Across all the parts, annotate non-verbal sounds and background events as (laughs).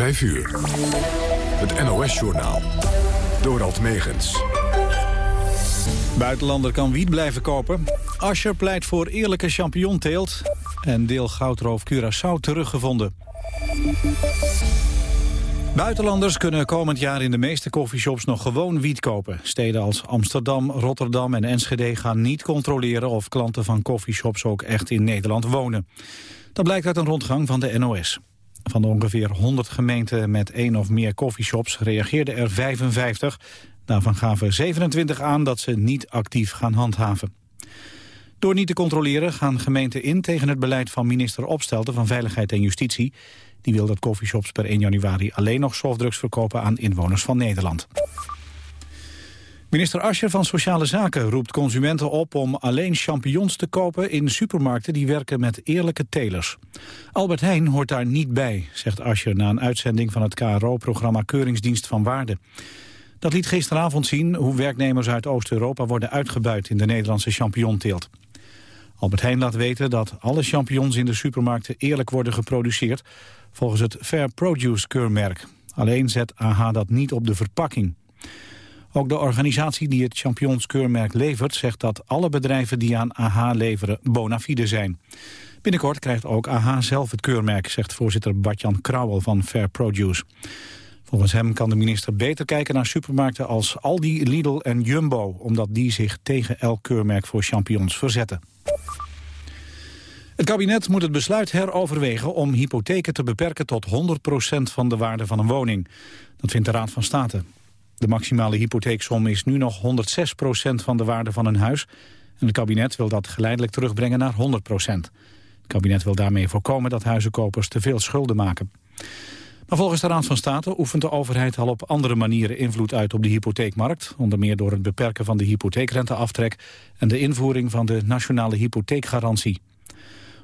5 uur. Het NOS-journaal. Dorald Megens. Buitenlander kan wiet blijven kopen. Ascher pleit voor eerlijke champignonteelt. En deel goudroof Curaçao teruggevonden. Buitenlanders kunnen komend jaar in de meeste coffeeshops nog gewoon wiet kopen. Steden als Amsterdam, Rotterdam en Enschede gaan niet controleren of klanten van coffeeshops ook echt in Nederland wonen. Dat blijkt uit een rondgang van de NOS. Van de ongeveer 100 gemeenten met één of meer coffeeshops reageerden er 55. Daarvan gaven 27 aan dat ze niet actief gaan handhaven. Door niet te controleren gaan gemeenten in tegen het beleid van minister Opstelten van Veiligheid en Justitie. Die wil dat coffeeshops per 1 januari alleen nog softdrugs verkopen aan inwoners van Nederland. Minister Ascher van Sociale Zaken roept consumenten op om alleen champignons te kopen in supermarkten die werken met eerlijke telers. Albert Heijn hoort daar niet bij, zegt Ascher na een uitzending van het KRO-programma Keuringsdienst van Waarde. Dat liet gisteravond zien hoe werknemers uit Oost-Europa worden uitgebuit in de Nederlandse champignonteelt. Albert Heijn laat weten dat alle champignons in de supermarkten eerlijk worden geproduceerd volgens het Fair Produce keurmerk. Alleen zet AH dat niet op de verpakking. Ook de organisatie die het champignonskeurmerk levert... zegt dat alle bedrijven die aan AH leveren bona fide zijn. Binnenkort krijgt ook AH zelf het keurmerk... zegt voorzitter Bartjan Krauwel van Fair Produce. Volgens hem kan de minister beter kijken naar supermarkten als Aldi, Lidl en Jumbo... omdat die zich tegen elk keurmerk voor champignons verzetten. Het kabinet moet het besluit heroverwegen om hypotheken te beperken tot 100% van de waarde van een woning. Dat vindt de Raad van State. De maximale hypotheeksom is nu nog 106% van de waarde van een huis. En het kabinet wil dat geleidelijk terugbrengen naar 100% Het kabinet wil daarmee voorkomen dat huizenkopers te veel schulden maken. Maar volgens de Raad van State oefent de overheid al op andere manieren invloed uit op de hypotheekmarkt. Onder meer door het beperken van de hypotheekrenteaftrek en de invoering van de nationale hypotheekgarantie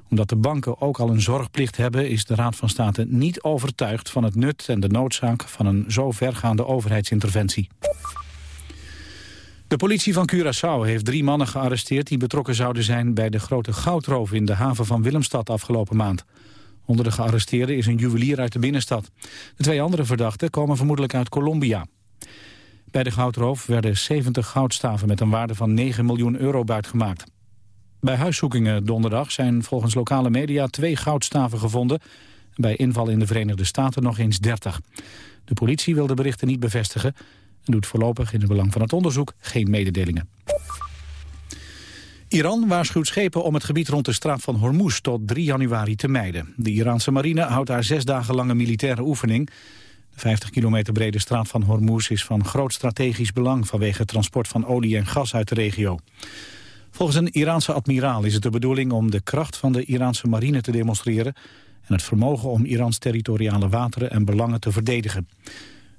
omdat de banken ook al een zorgplicht hebben... is de Raad van State niet overtuigd van het nut en de noodzaak... van een zo vergaande overheidsinterventie. De politie van Curaçao heeft drie mannen gearresteerd... die betrokken zouden zijn bij de grote goudroof... in de haven van Willemstad afgelopen maand. Onder de gearresteerden is een juwelier uit de binnenstad. De twee andere verdachten komen vermoedelijk uit Colombia. Bij de goudroof werden 70 goudstaven met een waarde van 9 miljoen euro buitgemaakt. Bij huiszoekingen donderdag zijn volgens lokale media twee goudstaven gevonden. Bij inval in de Verenigde Staten nog eens 30. De politie wil de berichten niet bevestigen... en doet voorlopig in het belang van het onderzoek geen mededelingen. Iran waarschuwt schepen om het gebied rond de straat van Hormuz tot 3 januari te mijden. De Iraanse marine houdt daar zes dagen lange militaire oefening. De 50 kilometer brede straat van Hormuz is van groot strategisch belang... vanwege het transport van olie en gas uit de regio. Volgens een Iraanse admiraal is het de bedoeling om de kracht van de Iraanse marine te demonstreren en het vermogen om Irans territoriale wateren en belangen te verdedigen.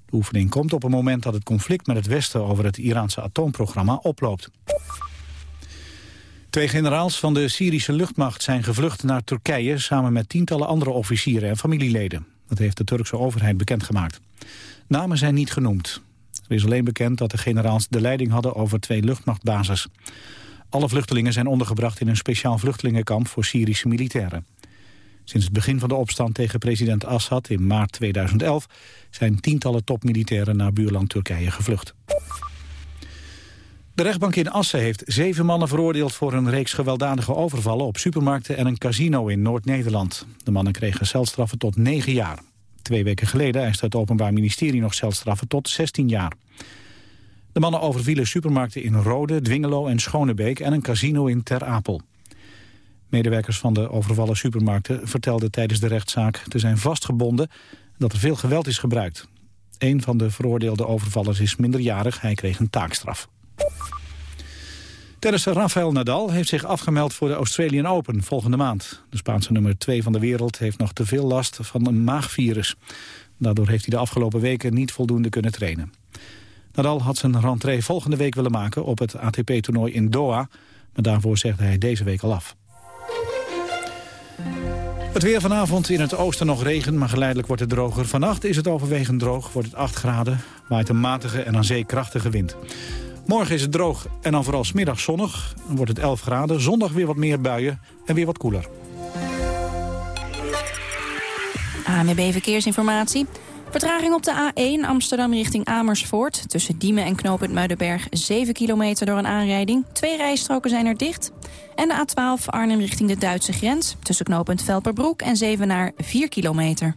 De oefening komt op een moment dat het conflict met het Westen over het Iraanse atoomprogramma oploopt. Twee generaals van de Syrische luchtmacht zijn gevlucht naar Turkije... samen met tientallen andere officieren en familieleden. Dat heeft de Turkse overheid bekendgemaakt. Namen zijn niet genoemd. Er is alleen bekend dat de generaals de leiding hadden over twee luchtmachtbases. Alle vluchtelingen zijn ondergebracht in een speciaal vluchtelingenkamp voor Syrische militairen. Sinds het begin van de opstand tegen president Assad in maart 2011 zijn tientallen topmilitairen naar buurland Turkije gevlucht. De rechtbank in Assen heeft zeven mannen veroordeeld voor een reeks gewelddadige overvallen op supermarkten en een casino in Noord-Nederland. De mannen kregen celstraffen tot negen jaar. Twee weken geleden eiste het Openbaar Ministerie nog celstraffen tot 16 jaar. De mannen overvielen supermarkten in Rode, Dwingelo en Schonebeek... en een casino in Ter Apel. Medewerkers van de overvallen supermarkten vertelden tijdens de rechtszaak... te zijn vastgebonden dat er veel geweld is gebruikt. Een van de veroordeelde overvallers is minderjarig. Hij kreeg een taakstraf. Tennisser Rafael Nadal heeft zich afgemeld voor de Australian Open volgende maand. De Spaanse nummer 2 van de wereld heeft nog te veel last van een maagvirus. Daardoor heeft hij de afgelopen weken niet voldoende kunnen trainen. Nadal had zijn rentree volgende week willen maken op het ATP-toernooi in Doha. Maar daarvoor zegde hij deze week al af. Het weer vanavond in het oosten nog regen, maar geleidelijk wordt het droger. Vannacht is het overwegend droog, wordt het 8 graden. Waait een matige en aan zee krachtige wind. Morgen is het droog en dan vooral smiddag zonnig. Dan wordt het 11 graden. Zondag weer wat meer buien en weer wat koeler. ANWB Verkeersinformatie. Vertraging op de A1 Amsterdam richting Amersfoort. Tussen Diemen en knooppunt Muidenberg 7 kilometer door een aanrijding. Twee rijstroken zijn er dicht. En de A12 Arnhem richting de Duitse grens. Tussen knooppunt Velperbroek en Zevenaar 4 kilometer.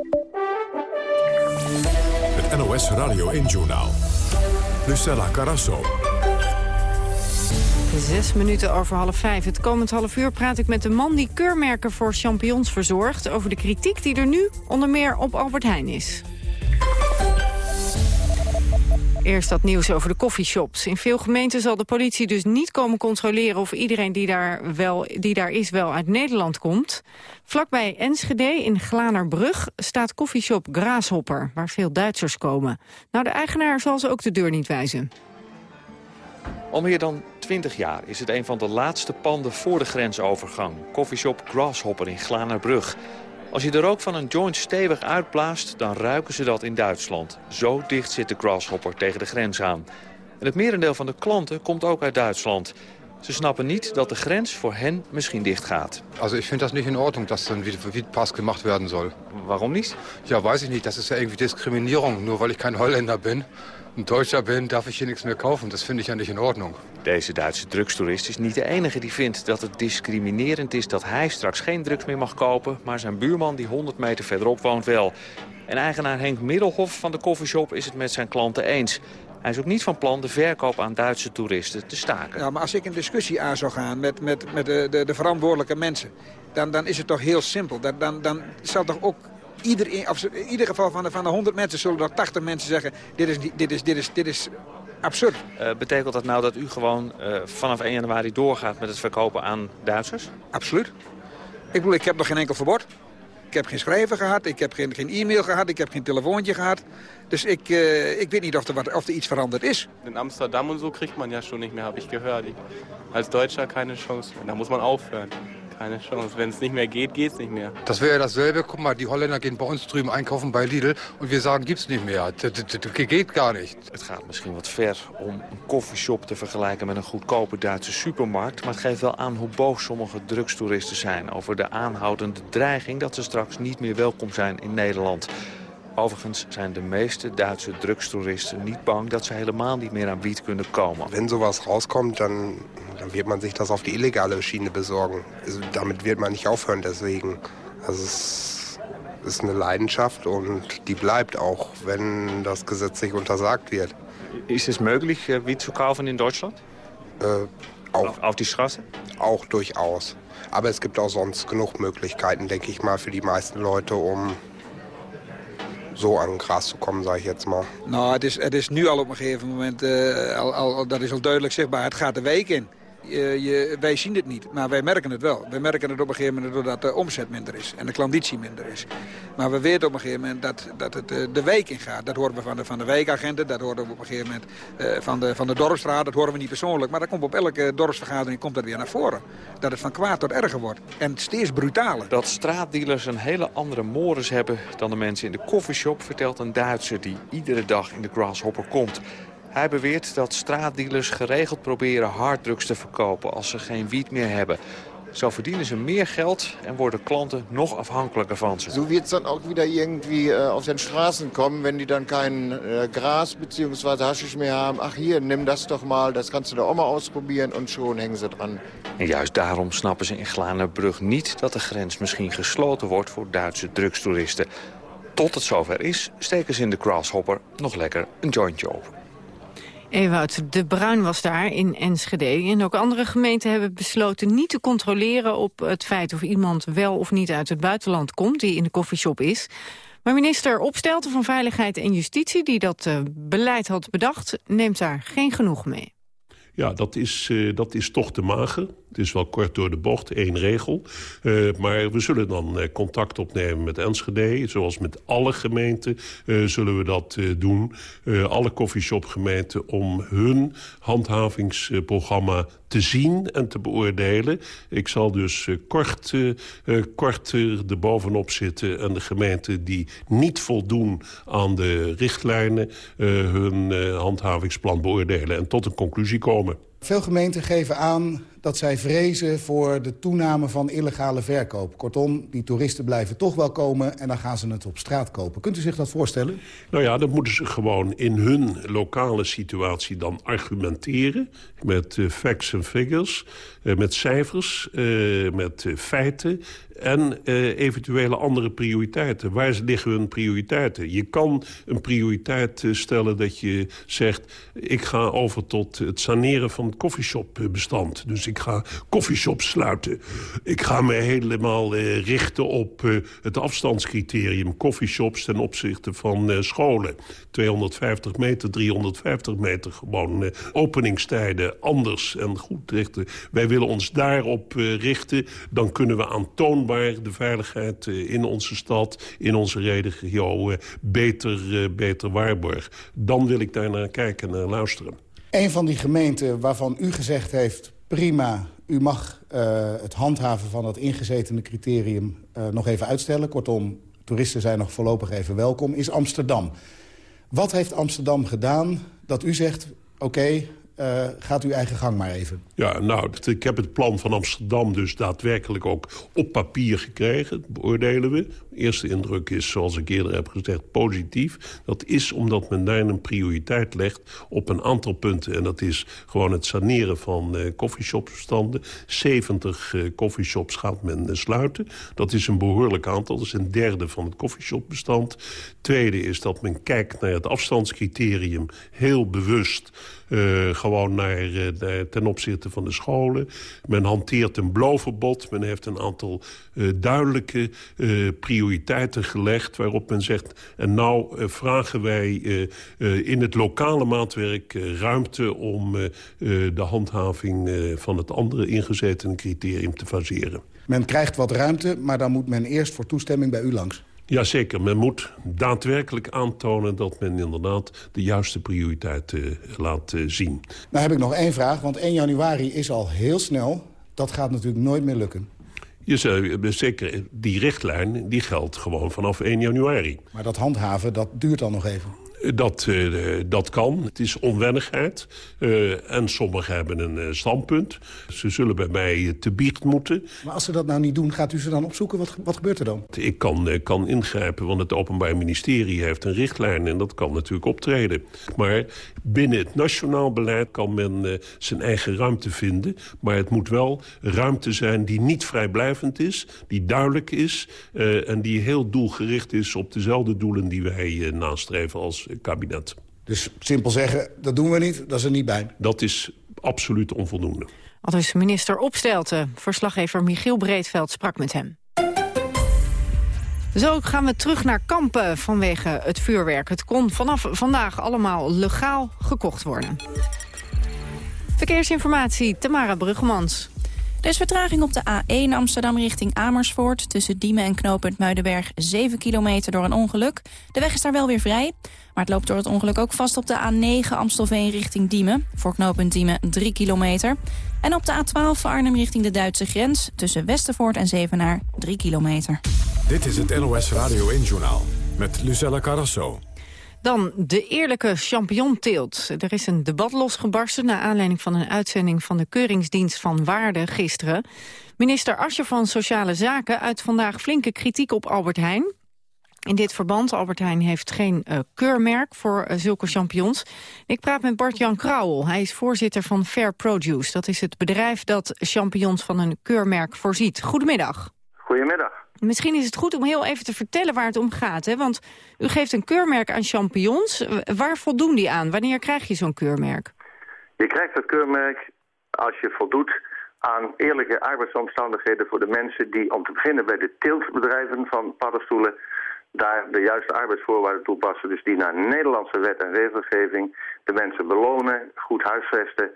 Radio 1-journaal. Lucella Carasso. Zes minuten over half vijf. Het komend half uur praat ik met de man die keurmerken voor champignons verzorgt... over de kritiek die er nu onder meer op Albert Heijn is. Eerst dat nieuws over de koffieshops. In veel gemeenten zal de politie dus niet komen controleren... of iedereen die daar, wel, die daar is wel uit Nederland komt. Vlakbij Enschede in Glanerbrug staat koffieshop Grashopper... waar veel Duitsers komen. Nou, de eigenaar zal ze ook de deur niet wijzen. Al meer dan 20 jaar is het een van de laatste panden voor de grensovergang. Koffieshop Grasshopper in Glanerbrug. Als je de rook van een joint stevig uitblaast, dan ruiken ze dat in Duitsland. Zo dicht zit de Grasshopper tegen de grens aan. En het merendeel van de klanten komt ook uit Duitsland. Ze snappen niet dat de grens voor hen misschien dicht gaat. Also ik vind dat niet in Ordnung, dat een Wietpass gemacht werden soll. Waarom niet? Ja, weiß ich niet. Dat is ja irgendwie Diskriminierung. Nur weil ich kein Holländer bin, een Deutscher bin, darf ich hier nichts mehr kaufen. Dat vind ik ja niet in Ordnung. Deze Duitse drugstoerist is niet de enige die vindt dat het discriminerend is dat hij straks geen drugs meer mag kopen, maar zijn buurman die 100 meter verderop woont wel. En eigenaar Henk Middelhof van de koffieshop is het met zijn klanten eens. Hij is ook niet van plan de verkoop aan Duitse toeristen te staken. Ja, maar als ik een discussie aan zou gaan met, met, met de, de, de verantwoordelijke mensen... Dan, dan is het toch heel simpel. Dan, dan, dan zal toch ook iedereen, of in ieder geval van de, van de 100 mensen zullen er 80 mensen zeggen... dit is, dit is, dit is, dit is absurd. Uh, betekent dat nou dat u gewoon uh, vanaf 1 januari doorgaat met het verkopen aan Duitsers? Absoluut. Ik bedoel, ik heb nog geen enkel verbod. Ik heb geen schrijven gehad, ik heb geen, geen e-mail gehad, ik heb geen telefoontje gehad. Dus ik, uh, ik weet niet of er, wat, of er iets veranderd is. In Amsterdam en zo kriegt man ja schon nicht mehr, habe ich gehört. Als Deutscher keine Chance mehr. Da muss man aufhören. Keine Chance. Wenn es nicht mehr geht, geht es nicht mehr. Das wäre ja dasselbe. Guck mal, die Holländer gehen bei uns drüben einkaufen bei Lidl und wir sagen, gibt's nicht mehr. Das, das, das geht gar nicht. Het gaat misschien wat ver om een koffieshop te vergelijken met een goedkope Duitse supermarkt. Maar het geeft wel aan hoe boos sommige drugstoeristen zijn over de aanhoudende dreiging dat ze straks niet meer welkom zijn in Nederland. Overigens zijn de meeste Duitse drugstoeristen niet bang dat ze helemaal niet meer aan wiet kunnen komen. Wenn sowas rauskommt, dan dann wird man sich das auf die illegale Schiene besorgen. Also damit wird man nicht aufhören deswegen. Also es ist eine Leidenschaft und die bleibt auch, wenn das gesetzlich untersagt wird. Ist es möglich, äh, Wiet zu kaufen in Deutschland? Äh, auch, auf, auf die Straße? Auch durchaus. Aber es gibt auch sonst genug Möglichkeiten, denke ich mal, für die meisten Leute, um zo aan gras te komen, zeg ik jetzt maar. Nou, het is, het is nu al op een gegeven moment, uh, al, al, dat is al duidelijk zichtbaar, het gaat de week in. Je, je, wij zien het niet, maar wij merken het wel. Wij merken het op een gegeven moment doordat de omzet minder is en de klanditie minder is. Maar we weten op een gegeven moment dat, dat het uh, de week ingaat. Dat horen we van de, van de wijkagenten, dat horen we op een gegeven moment uh, van, de, van de dorpsraad. Dat horen we niet persoonlijk, maar dat komt op elke dorpsvergadering komt dat weer naar voren. Dat het van kwaad tot erger wordt en steeds brutaler. Dat straatdealers een hele andere mores hebben dan de mensen in de koffieshop... vertelt een Duitser die iedere dag in de Grasshopper komt. Hij beweert dat straatdealers geregeld proberen harddrugs te verkopen als ze geen wiet meer hebben. Zo verdienen ze meer geld en worden klanten nog afhankelijker van ze. Zo wird es dan ook weer irgendwie uh, auf den Straßen kommen, wenn die dan kein uh, Gras bzw. Haschisch meer hebben. Ach hier, neem dat toch maar, dat kannst du da auch mal ausprobieren en schon hängen ze dran. En juist daarom snappen ze in Glanerbrug niet dat de grens misschien gesloten wordt voor Duitse drugstoeristen. Tot het zover is, steken ze in de Grasshopper nog lekker een jointje op. Ewout de Bruin was daar in Enschede. En ook andere gemeenten hebben besloten niet te controleren op het feit of iemand wel of niet uit het buitenland komt die in de koffieshop is. Maar minister Opstelten van Veiligheid en Justitie, die dat uh, beleid had bedacht, neemt daar geen genoeg mee. Ja, dat is, uh, dat is toch te mager. Het is wel kort door de bocht, één regel. Uh, maar we zullen dan uh, contact opnemen met Enschede. Zoals met alle gemeenten uh, zullen we dat doen. alle koffieshopgemeenten om hun handhavingsprogramma te zien en te beoordelen. Ik zal dus kort, kort erbovenop zitten... en de gemeenten die niet voldoen aan de richtlijnen... hun handhavingsplan beoordelen en tot een conclusie komen. Veel gemeenten geven aan dat zij vrezen voor de toename van illegale verkoop. Kortom, die toeristen blijven toch wel komen en dan gaan ze het op straat kopen. Kunt u zich dat voorstellen? Nou ja, dat moeten ze gewoon in hun lokale situatie dan argumenteren. Met uh, facts en figures, uh, met cijfers, uh, met feiten en uh, eventuele andere prioriteiten. Waar liggen hun prioriteiten? Je kan een prioriteit stellen dat je zegt... ik ga over tot het saneren van het koffieshopbestand. Dus ik ga koffieshops sluiten. Ik ga me helemaal uh, richten op het afstandscriterium. Koffieshops ten opzichte van scholen. 250 meter, 350 meter. Gewoon openingstijden anders en goed richten. Wij willen ons daarop richten. Dan kunnen we aantoonbaar de veiligheid in onze stad... in onze regio beter, beter waarborgen. Dan wil ik daar naar kijken en luisteren. Een van die gemeenten waarvan u gezegd heeft prima, u mag het handhaven van dat ingezetene criterium nog even uitstellen. Kortom, toeristen zijn nog voorlopig even welkom, is Amsterdam. Wat heeft Amsterdam gedaan dat u zegt, oké, uh, gaat uw eigen gang maar even. Ja, nou, ik heb het plan van Amsterdam dus daadwerkelijk ook op papier gekregen. Beoordelen we. Eerste indruk is, zoals ik eerder heb gezegd, positief. Dat is omdat men daar een prioriteit legt op een aantal punten. En dat is gewoon het saneren van uh, coffeeshopbestanden. 70 uh, coffeeshops gaat men sluiten. Dat is een behoorlijk aantal. Dat is een derde van het coffeeshopbestand. Tweede is dat men kijkt naar het afstandscriterium heel bewust... Uh, gewoon naar, naar, ten opzichte van de scholen. Men hanteert een blauwverbod. Men heeft een aantal uh, duidelijke prioriteiten gelegd... waarop men zegt, en nou vragen wij in het lokale maatwerk ruimte... om de handhaving van het andere ingezetene criterium te faseren. Men krijgt wat ruimte, maar dan moet men eerst voor toestemming bij u langs. Jazeker, men moet daadwerkelijk aantonen dat men inderdaad de juiste prioriteit uh, laat uh, zien. Nou heb ik nog één vraag, want 1 januari is al heel snel. Dat gaat natuurlijk nooit meer lukken. Je zou, zeker, die richtlijn die geldt gewoon vanaf 1 januari. Maar dat handhaven, dat duurt dan nog even. Dat, uh, dat kan. Het is onwennigheid. Uh, en sommigen hebben een uh, standpunt. Ze zullen bij mij te biecht moeten. Maar als ze dat nou niet doen, gaat u ze dan opzoeken? Wat, wat gebeurt er dan? Ik kan, kan ingrijpen, want het Openbaar Ministerie heeft een richtlijn... en dat kan natuurlijk optreden. Maar binnen het nationaal beleid kan men zijn eigen ruimte vinden. Maar het moet wel ruimte zijn die niet vrijblijvend is... die duidelijk is en die heel doelgericht is op dezelfde doelen die wij nastreven als kabinet. Dus simpel zeggen, dat doen we niet, dat is er niet bij. Dat is absoluut onvoldoende. Al dus minister Opstelten. Verslaggever Michiel Breedveld sprak met hem. Zo gaan we terug naar Kampen vanwege het vuurwerk. Het kon vanaf vandaag allemaal legaal gekocht worden. Verkeersinformatie, Tamara Bruggemans. Er is vertraging op de A1 Amsterdam richting Amersfoort. Tussen Diemen en knooppunt Muidenberg 7 kilometer door een ongeluk. De weg is daar wel weer vrij. Maar het loopt door het ongeluk ook vast op de A9 Amstelveen richting Diemen. Voor knooppunt Diemen 3 kilometer. En op de A12 Arnhem richting de Duitse grens. Tussen Westervoort en Zevenaar 3 kilometer. Dit is het NOS Radio 1-journaal met Lucella Carrasso. Dan de eerlijke champignonteelt. Er is een debat losgebarsten... naar aanleiding van een uitzending van de Keuringsdienst van Waarde gisteren. Minister Ascher van Sociale Zaken uit vandaag flinke kritiek op Albert Heijn. In dit verband, Albert Heijn heeft geen uh, keurmerk voor uh, zulke champignons. Ik praat met Bart-Jan Krauwel. Hij is voorzitter van Fair Produce. Dat is het bedrijf dat champignons van een keurmerk voorziet. Goedemiddag. Goedemiddag. Misschien is het goed om heel even te vertellen waar het om gaat. Hè? Want u geeft een keurmerk aan champignons. Waar voldoen die aan? Wanneer krijg je zo'n keurmerk? Je krijgt het keurmerk als je voldoet aan eerlijke arbeidsomstandigheden voor de mensen die om te beginnen bij de teeltbedrijven van paddenstoelen daar de juiste arbeidsvoorwaarden toepassen. Dus die naar Nederlandse wet en regelgeving de mensen belonen, goed huisvesten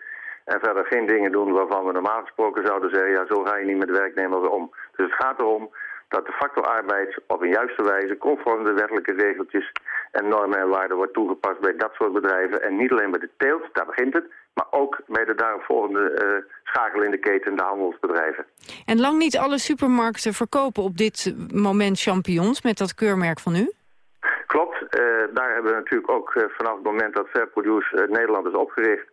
en verder geen dingen doen waarvan we normaal gesproken zouden zeggen, ja zo ga je niet met werknemers om. Dus het gaat erom dat de factor arbeid op een juiste wijze, conform de wettelijke regeltjes en normen en waarden wordt toegepast bij dat soort bedrijven. En niet alleen bij de teelt, daar begint het, maar ook bij de daaropvolgende uh, schakel in de keten, de handelsbedrijven. En lang niet alle supermarkten verkopen op dit moment champignons met dat keurmerk van u? Klopt, uh, daar hebben we natuurlijk ook uh, vanaf het moment dat Fair Produce Nederland is opgericht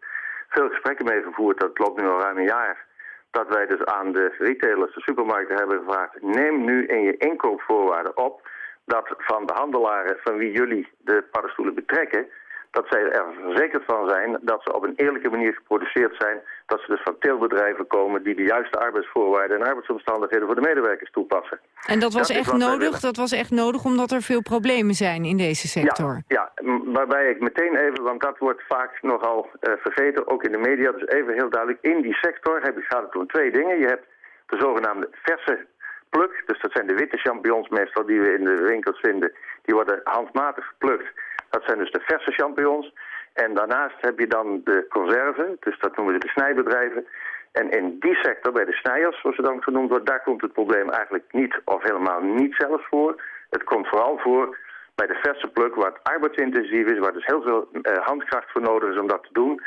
veel gesprekken mee gevoerd. Dat loopt nu al ruim een jaar dat wij dus aan de retailers, de supermarkten hebben gevraagd... neem nu in je inkoopvoorwaarden op dat van de handelaren van wie jullie de paddenstoelen betrekken dat zij er verzekerd van zijn dat ze op een eerlijke manier geproduceerd zijn. Dat ze dus van teelbedrijven komen die de juiste arbeidsvoorwaarden en arbeidsomstandigheden voor de medewerkers toepassen. En dat was echt nodig? Dat was echt nodig omdat er veel problemen zijn in deze sector? Ja, ja waarbij ik meteen even, want dat wordt vaak nogal uh, vergeten, ook in de media, dus even heel duidelijk. In die sector heb, gaat het om twee dingen. Je hebt de zogenaamde verse pluk, dus dat zijn de witte champignons meestal die we in de winkels vinden. Die worden handmatig geplukt dat zijn dus de verse champignons. En daarnaast heb je dan de conserven, dus dat noemen we de snijbedrijven. En in die sector, bij de snijers, zoals ze dan genoemd wordt, daar komt het probleem eigenlijk niet of helemaal niet zelfs voor. Het komt vooral voor bij de verse pluk, waar het arbeidsintensief is, waar dus heel veel uh, handkracht voor nodig is om dat te doen.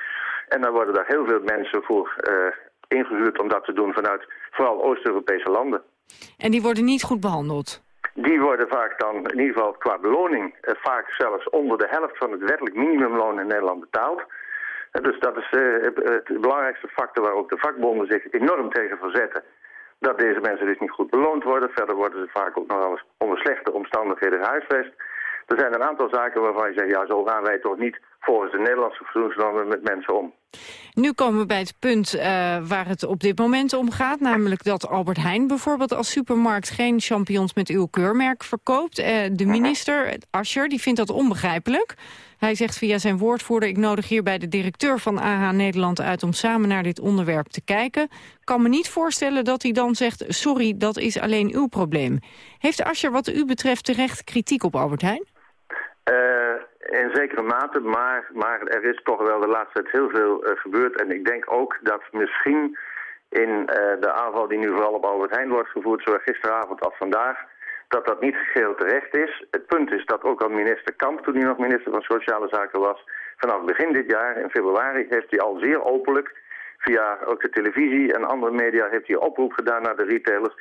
En dan worden daar heel veel mensen voor uh, ingehuurd om dat te doen vanuit vooral Oost-Europese landen. En die worden niet goed behandeld? Die worden vaak dan, in ieder geval qua beloning, eh, vaak zelfs onder de helft van het wettelijk minimumloon in Nederland betaald. Eh, dus dat is uh, het belangrijkste factor waar ook de vakbonden zich enorm tegen verzetten. Dat deze mensen dus niet goed beloond worden. Verder worden ze vaak ook nog wel eens onder slechte omstandigheden gehuisvest. Er zijn een aantal zaken waarvan je zegt, ja, zo gaan wij toch niet volgens de Nederlandse fatsoensnormen met mensen om. Nu komen we bij het punt uh, waar het op dit moment om gaat. Namelijk dat Albert Heijn bijvoorbeeld als supermarkt geen champignons met uw keurmerk verkoopt. Uh, de minister, Ascher, die vindt dat onbegrijpelijk. Hij zegt via zijn woordvoerder, ik nodig hierbij de directeur van AH Nederland uit om samen naar dit onderwerp te kijken. Kan me niet voorstellen dat hij dan zegt, sorry, dat is alleen uw probleem. Heeft Ascher wat u betreft terecht kritiek op Albert Heijn? Uh, in zekere mate, maar, maar er is toch wel de laatste tijd heel veel uh, gebeurd. En ik denk ook dat misschien in uh, de aanval die nu vooral op Albert Heijn wordt gevoerd, zowel gisteravond als vandaag, dat dat niet geheel terecht is. Het punt is dat ook al minister Kamp, toen hij nog minister van Sociale Zaken was, vanaf begin dit jaar, in februari, heeft hij al zeer openlijk, via ook de televisie en andere media, heeft hij oproep gedaan naar de retailers.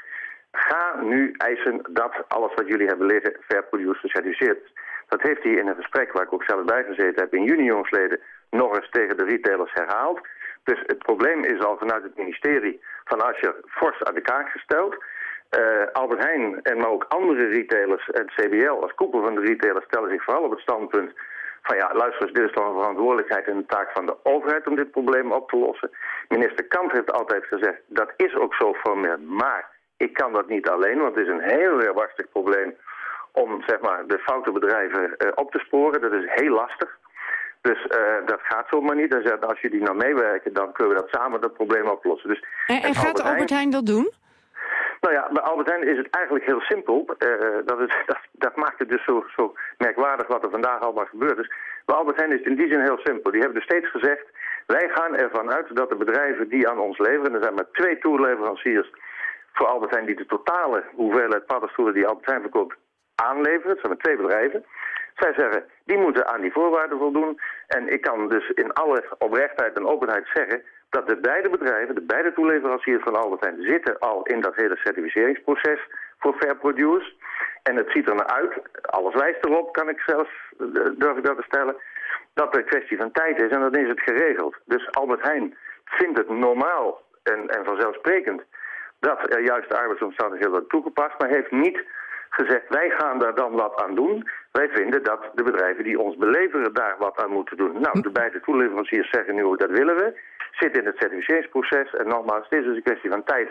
Ga nu eisen dat alles wat jullie hebben liggen fair produce gecertificeerd dat heeft hij in een gesprek waar ik ook zelf bij gezeten heb in juni jongsleden nog eens tegen de retailers herhaald. Dus het probleem is al vanuit het ministerie van Ascher fors aan de kaak gesteld. Uh, Albert Heijn en maar ook andere retailers en CBL als koepel van de retailers stellen zich vooral op het standpunt van ja, luister eens, dit is toch een verantwoordelijkheid en een taak van de overheid om dit probleem op te lossen. Minister Kant heeft altijd gezegd, dat is ook zo formeel, maar ik kan dat niet alleen, want het is een heel weerbarstig probleem om zeg maar, de foute bedrijven uh, op te sporen. Dat is heel lastig. Dus uh, dat gaat zomaar niet. Dus als jullie nou meewerken, dan kunnen we dat samen dat probleem oplossen. Dus, en, en gaat Albert, Albert Heijn dat doen? Nou ja, bij Albert Heijn is het eigenlijk heel simpel. Uh, dat, is, (laughs) dat, dat, maakt het dus zo, zo merkwaardig wat er vandaag allemaal gebeurd is. Bij Albert Heijn is het in die zin heel simpel. Die hebben dus steeds gezegd, wij gaan ervan uit dat de bedrijven die aan ons leveren... er zijn maar twee toeleveranciers voor Albert Heijn die de totale hoeveelheid paddenstoelen die Albert Heijn verkoopt aanleveren. Het zijn twee bedrijven. Zij zeggen, die moeten aan die voorwaarden voldoen. En ik kan dus in alle oprechtheid en openheid zeggen... dat de beide bedrijven, de beide toeleveranciers van Albert Heijn... zitten al in dat hele certificeringsproces voor Fair Produce. En het ziet er naar uit, alles wijst erop, kan ik zelf, eh, durf ik dat te stellen, dat het een kwestie van tijd is en dan is het geregeld. Dus Albert Heijn vindt het normaal en, en vanzelfsprekend dat er juist de arbeidsomstandigheden worden toegepast, maar heeft niet gezegd wij gaan daar dan wat aan doen. Wij vinden dat de bedrijven die ons beleveren daar wat aan moeten doen. Nou, de beide toeleveranciers zeggen nu dat willen we. Zitten in het certificeringsproces en nogmaals, het is dus een kwestie van tijd.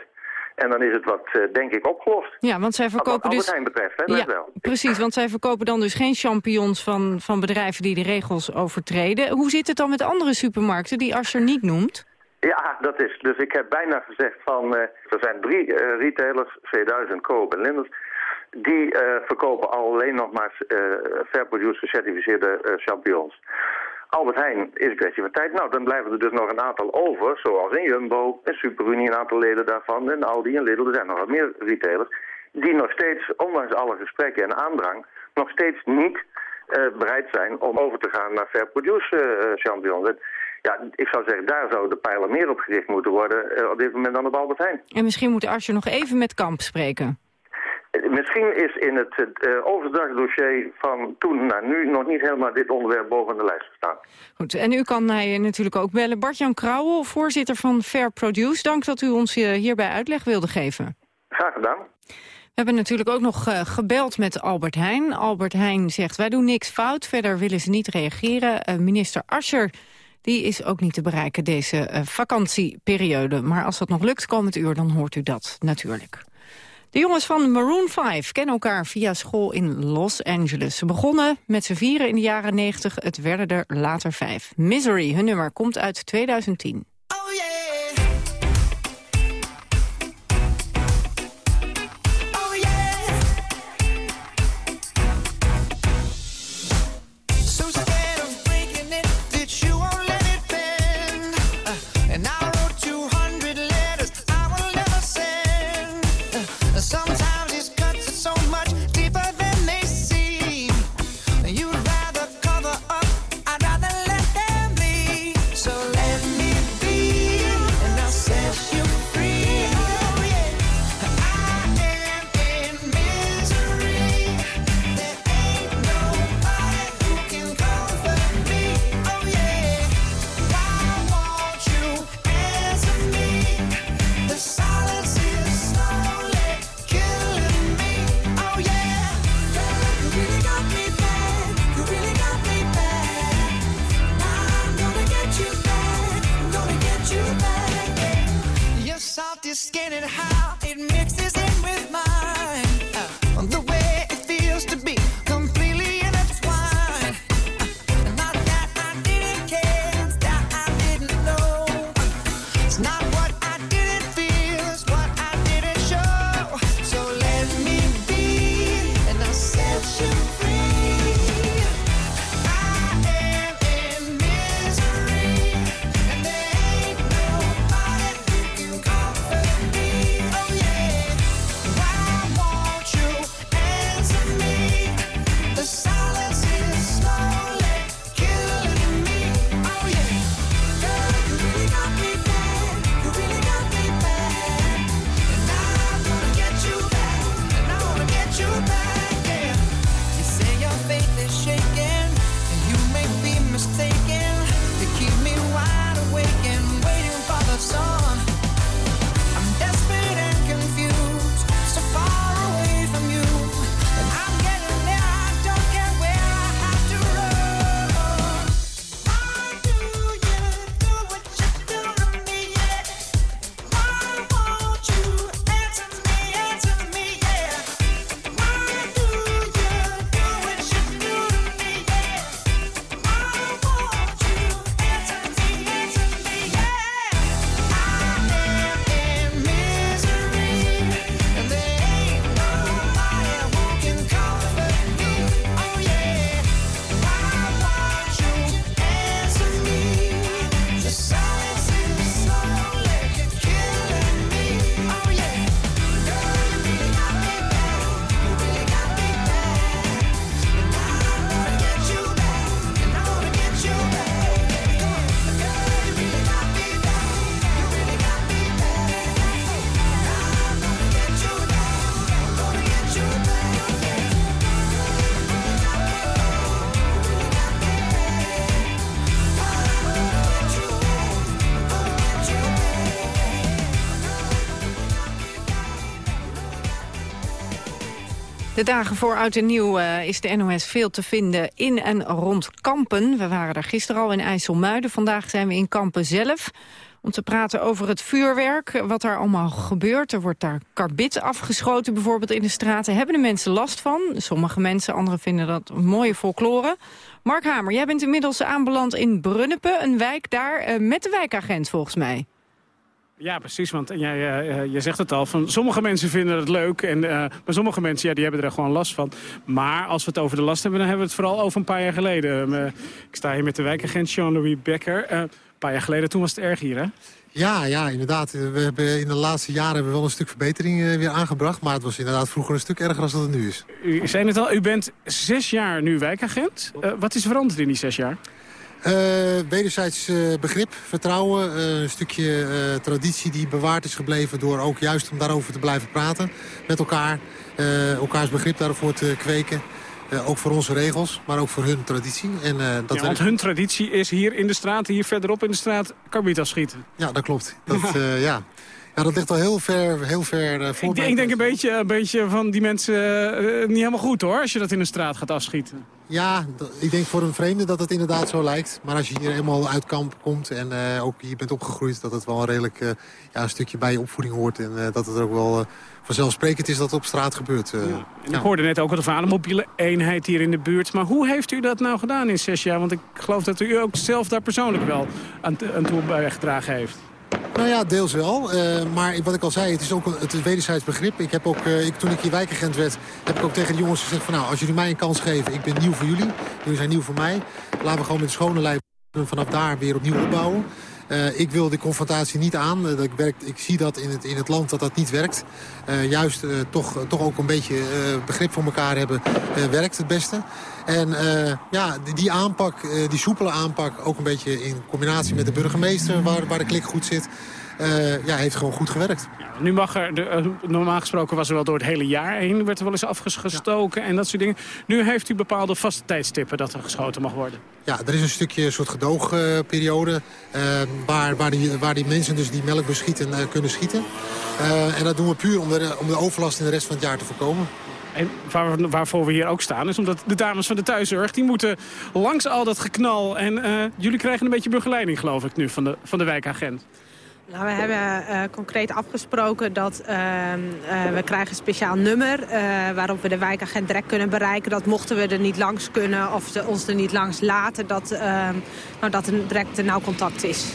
En dan is het wat, eh, denk ik, opgelost. Ja, want zij verkopen wat dus... Heijn betreft, hè, ja, wel. precies, want zij verkopen dan dus geen champignons van, van bedrijven die de regels overtreden. Hoe zit het dan met andere supermarkten die Ascher niet noemt? Ja, dat is. Dus ik heb bijna gezegd van, eh, er zijn drie eh, retailers, 2000, Coop en Linders, die eh, verkopen alleen nog maar eh fair produce gecertificeerde eh, champignons. Albert Heijn is een kwestie van tijd. Nou, dan blijven er dus nog een aantal over, zoals in Jumbo, en Superunie, een aantal leden daarvan, en Aldi en Lidl. Er zijn nog wat meer retailers die nog steeds, ondanks alle gesprekken en aandrang, nog steeds niet eh, bereid zijn om over te gaan naar fair produce eh, champignons. Ja, ik zou zeggen, daar zou de pijler meer op gericht moeten worden eh, op dit moment dan op Albert Heijn. En misschien moet Ascher nog even met Kamp spreken. Eh, Misschien is in het uh, overdrachtdossier van toen naar nu nog niet helemaal dit onderwerp boven de lijst gestaan. Goed, en u kan mij natuurlijk ook bellen. Bart-Jan Krauwel, voorzitter van Fair Produce. Dank dat u ons eh, hierbij uitleg wilde geven. Graag gedaan. We hebben natuurlijk ook nog uh, gebeld met Albert Heijn. Albert Heijn zegt, wij doen niks fout. Verder willen ze niet reageren. Uh, minister Ascher die is ook niet te bereiken deze uh, vakantieperiode. Maar als dat nog lukt komend uur, dan hoort u dat natuurlijk. De jongens van Maroon 5 kennen elkaar via school in Los Angeles. Ze begonnen met z'n vieren in de jaren 90, het werden er later vijf. Misery, hun nummer, komt uit 2010. De dagen voor Oud en Nieuw uh, is de NOS veel te vinden in en rond Kampen. We waren daar gisteren al in IJsselmuiden. Vandaag zijn we in Kampen zelf om te praten over het vuurwerk, wat daar allemaal gebeurt. Er wordt daar karbit afgeschoten bijvoorbeeld in de straten. Hebben de mensen last van? Sommige mensen, anderen vinden dat mooie folklore. Mark Hamer, jij bent inmiddels aanbeland in Brunnepe, een wijk daar, uh, met de wijkagent volgens mij. Ja, precies. Want jij, uh, je zegt het al. Van, sommige mensen vinden het leuk. En, uh, maar sommige mensen ja, die hebben er gewoon last van. Maar als we het over de last hebben, dan hebben we het vooral over een paar jaar geleden. Uh, ik sta hier met de wijkagent Jean-Louis Becker. een paar jaar geleden, toen was het erg hier, hè? Ja, ja, inderdaad. We hebben in de laatste jaren hebben we wel een stuk verbetering weer aangebracht. Maar het was inderdaad vroeger een stuk erger dan dat het nu is. U zei het al, u bent zes jaar nu wijkagent. wat is veranderd in die zes jaar? Uh, wederzijds uh, begrip, vertrouwen, uh, een stukje traditie die bewaard is gebleven... door ook juist om daarover te blijven praten met elkaar. elkaars begrip daarvoor te kweken. ook voor onze regels, maar ook voor hun traditie. En, dat ja, want hun traditie is hier in de straat, hier verderop in de straat, karbiet afschieten. Ja, dat klopt. Dat, (laughs) ja. Ja, dat ligt al heel ver, heel ver uh, voor. Ik, ik, denk een beetje, een beetje van die mensen uh, niet helemaal goed hoor, als je dat in de straat gaat afschieten. Ja, ik denk voor een vreemde dat het inderdaad zo lijkt. Maar als je hier helemaal uit kamp komt en uh, ook hier bent opgegroeid... dat het wel een redelijk ja, een stukje bij je opvoeding hoort. En dat het ook wel vanzelfsprekend is dat het op straat gebeurt. Ja. En ik hoorde net ook over een mobiele eenheid hier in de buurt. Maar hoe heeft u dat nou gedaan in zes jaar? Want ik geloof dat u ook zelf daar persoonlijk wel aan, aan toe bijgedragen heeft. Nou ja, deels wel. Uh, maar wat ik al zei, het is ook het wederzijds begrip. Ik heb ook, uh, ik, toen ik hier wijkagent werd, heb ik ook tegen de jongens gezegd van nou, als jullie mij een kans geven, ik ben nieuw voor jullie, jullie zijn nieuw voor mij. Laten we gewoon met schone lijf vanaf daar weer opnieuw opbouwen. Uh, ik wil de confrontatie niet aan. Uh, ik, zie dat in het, in het land dat dat niet werkt. Uh, juist toch, toch ook een beetje begrip voor elkaar hebben werkt het beste. En ja, die, die aanpak, die soepele aanpak, ook een beetje in combinatie met de burgemeester... waar, waar de klik goed zit, ja, heeft gewoon goed gewerkt. Nu mag er, de, normaal gesproken was er wel door het hele jaar heen... werd er wel eens afgestoken ja. en dat soort dingen. Nu heeft u bepaalde vaste tijdstippen dat er geschoten mag worden. Ja, er is een stukje soort gedoogperiode... Uh, waar, waar, die, waar die mensen dus die melk beschieten uh, kunnen schieten. Uh, en dat doen we puur om de, om de overlast in de rest van het jaar te voorkomen. En waar, waarvoor we hier ook staan is omdat de dames van de thuiszorg... die moeten langs al dat geknal. En jullie krijgen een beetje begeleiding, geloof ik, nu van de, van de wijkagent. Nou, we hebben uh, concreet afgesproken dat uh, uh, we krijgen een speciaal nummer... waarop we de wijkagent direct kunnen bereiken. Dat mochten we er niet langs kunnen of de, ons er niet langs laten... dat, ehm, nou, dat er direct een nauw contact is.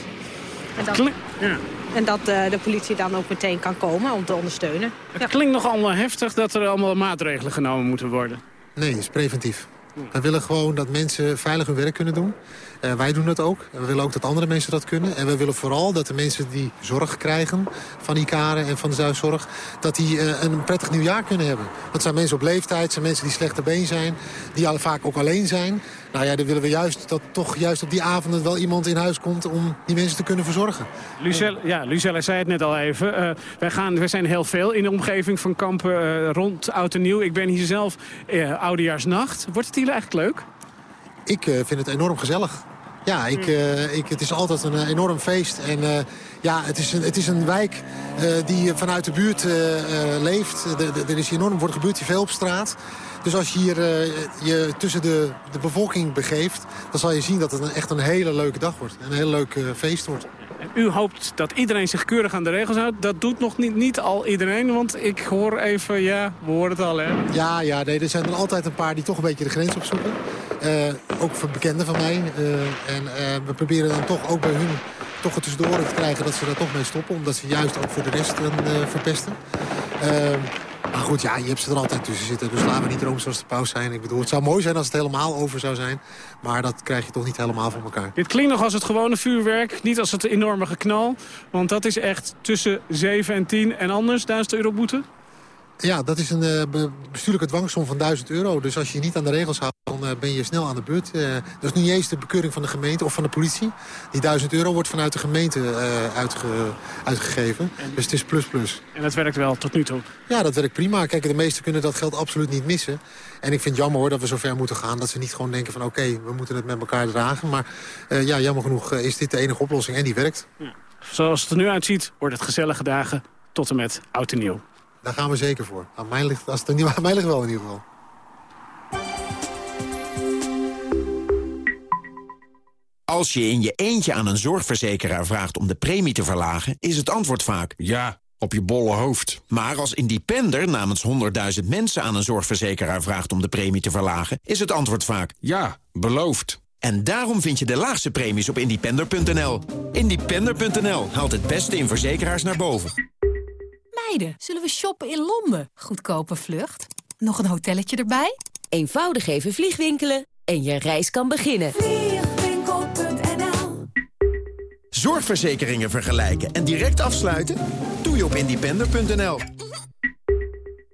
En dat, ja. en dat de politie dan ook meteen kan komen om te ondersteunen. Het ja. klinkt nog allemaal heftig dat er allemaal maatregelen genomen moeten worden. Nee, het is preventief. We willen gewoon dat mensen veilig hun werk kunnen doen. Uh, wij doen dat ook. We willen ook dat andere mensen dat kunnen. En we willen vooral dat de mensen die zorg krijgen van Icare en van de Zuidzorg... dat die uh, een prettig nieuwjaar kunnen hebben. Dat zijn mensen op leeftijd, zijn mensen die slechter been zijn... die al vaak ook alleen zijn. Nou ja, dan willen we juist dat toch juist op die avonden wel iemand in huis komt... om die mensen te kunnen verzorgen. Lucelle, ja, Lucelle zei het net al even. Uh, wij, gaan, wij zijn heel veel in de omgeving van kampen rond Oud en Nieuw. Ik ben hier zelf Oudejaarsnacht. Wordt het hier eigenlijk leuk? Ik uh, vind het enorm gezellig. Ja, ik, uh, ik, het is altijd een uh, enorm feest. En uh, ja, het is een, het is een wijk die vanuit de buurt leeft. Er is enorm, wordt gebeurt hier veel op straat. Dus als je hier je tussen de, de bevolking begeeft... dan zal je zien dat het een, echt een hele leuke dag wordt. Een heel leuk feest wordt. En u hoopt dat iedereen zich keurig aan de regels houdt. Dat doet nog niet, niet al iedereen, want ik hoor even, ja, we horen het al, hè? Ja, ja nee, er zijn er altijd een paar die toch een beetje de grens opzoeken. Uh, ook voor bekenden van mij. Uh, en uh, we proberen dan toch ook bij hun toch het tussendoor te krijgen dat ze daar toch mee stoppen. Omdat ze juist ook voor de rest verpesten. Maar goed, ja, je hebt ze er altijd tussen zitten. Dus laten we niet dromen zoals de paus zijn. Ik bedoel, het zou mooi zijn als het helemaal over zou zijn. Maar dat krijg je toch niet helemaal van elkaar. Dit klinkt nog als het gewone vuurwerk. Niet als het enorme geknal. Want dat is echt tussen 7 en 10 en anders 1000 euro boete. Ja, dat is een uh, bestuurlijke dwangsom van 1000 euro. Dus als je je niet aan de regels houdt, dan uh, ben je snel aan de beurt. Uh, dat is niet eens de bekeuring van de gemeente of van de politie. Die 1000 euro wordt vanuit de gemeente uitge uitgegeven. En, dus het is plus plus. En dat werkt wel tot nu toe? Ja, dat werkt prima. Kijk, de meesten kunnen dat geld absoluut niet missen. En ik vind het jammer hoor dat we zover moeten gaan. Dat ze niet gewoon denken van oké, okay, we moeten het met elkaar dragen. Maar ja, jammer genoeg is dit de enige oplossing en die werkt. Ja. Zoals het er nu uitziet, wordt het gezellige dagen tot en met oud en nieuw. Daar gaan we zeker voor. Aan mij ligt, als het niet (laughs) aan mij ligt wel in ieder geval. Als je in je eentje aan een zorgverzekeraar vraagt om de premie te verlagen... is het antwoord vaak... Ja, op je bolle hoofd. Maar als independer namens 100.000 mensen aan een zorgverzekeraar vraagt... om de premie te verlagen, is het antwoord vaak... Ja, beloofd. En daarom vind je de laagste premies op independer.nl. Independer.nl haalt het beste in verzekeraars naar boven. Meiden, zullen we shoppen in Londen? Goedkope vlucht. Nog een hotelletje erbij? Eenvoudig even vliegwinkelen en je reis kan beginnen. Zorgverzekeringen vergelijken en direct afsluiten? Doe je op independer.nl.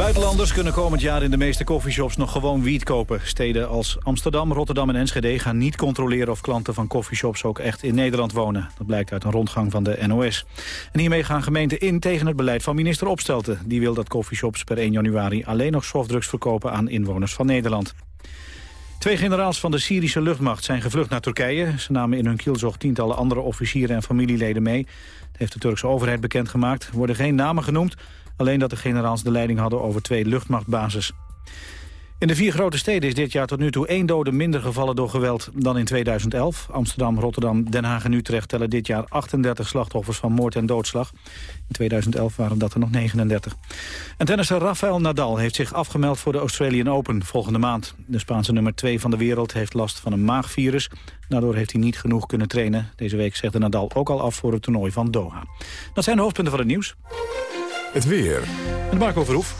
Buitenlanders kunnen komend jaar in de meeste coffeeshops nog gewoon wiet kopen. Steden als Amsterdam, Rotterdam en Enschede gaan niet controleren of klanten van coffeeshops ook echt in Nederland wonen. Dat blijkt uit een rondgang van de NOS. En hiermee gaan gemeenten in tegen het beleid van minister Opstelten. Die wil dat coffeeshops per 1 januari alleen nog softdrugs verkopen aan inwoners van Nederland. Twee generaals van de Syrische luchtmacht zijn gevlucht naar Turkije. Ze namen in hun kielzog tientallen andere officieren en familieleden mee. Dat heeft de Turkse overheid bekendgemaakt. Er worden geen namen genoemd, alleen dat de generaals de leiding hadden over twee luchtmachtbases. In de vier grote steden is dit jaar tot nu toe één dode minder gevallen door geweld dan in 2011. Amsterdam, Rotterdam, Den Haag en Utrecht tellen dit jaar 38 slachtoffers van moord en doodslag. In 2011 waren dat er nog 39. En tennisser Rafael Nadal heeft zich afgemeld voor de Australian Open volgende maand. De Spaanse nummer 2 van de wereld heeft last van een maagvirus. Daardoor heeft hij niet genoeg kunnen trainen. Deze week zegde Nadal ook al af voor het toernooi van Doha. Dat zijn de hoofdpunten van het nieuws. Het weer. En Marco Verhoef.